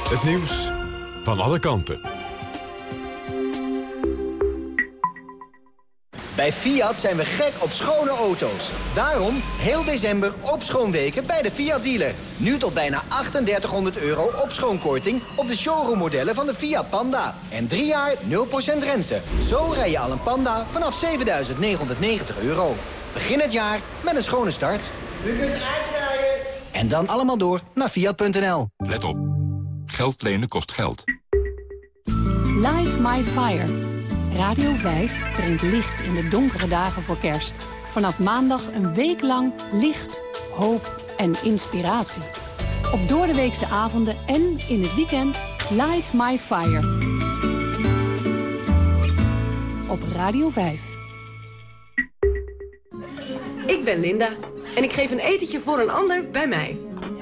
Het nieuws van alle kanten. Bij Fiat zijn we gek op schone auto's. Daarom heel december op schoonweken bij de Fiat dealer. Nu tot bijna 3800 euro op schoonkorting op de showroommodellen van de Fiat Panda. En drie jaar 0% rente. Zo rij je al een Panda vanaf 7990 euro. Begin het jaar met een schone start. U kunt uitrijden. En dan allemaal door naar Fiat.nl. Let op. Geld lenen kost geld. Light My Fire. Radio 5 brengt licht in de donkere dagen voor kerst. Vanaf maandag een week lang licht, hoop en inspiratie. Op doordeweekse avonden en in het weekend Light My Fire. Op Radio 5. Ik ben Linda en ik geef een etentje voor een ander bij mij.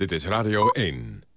Dit is Radio 1.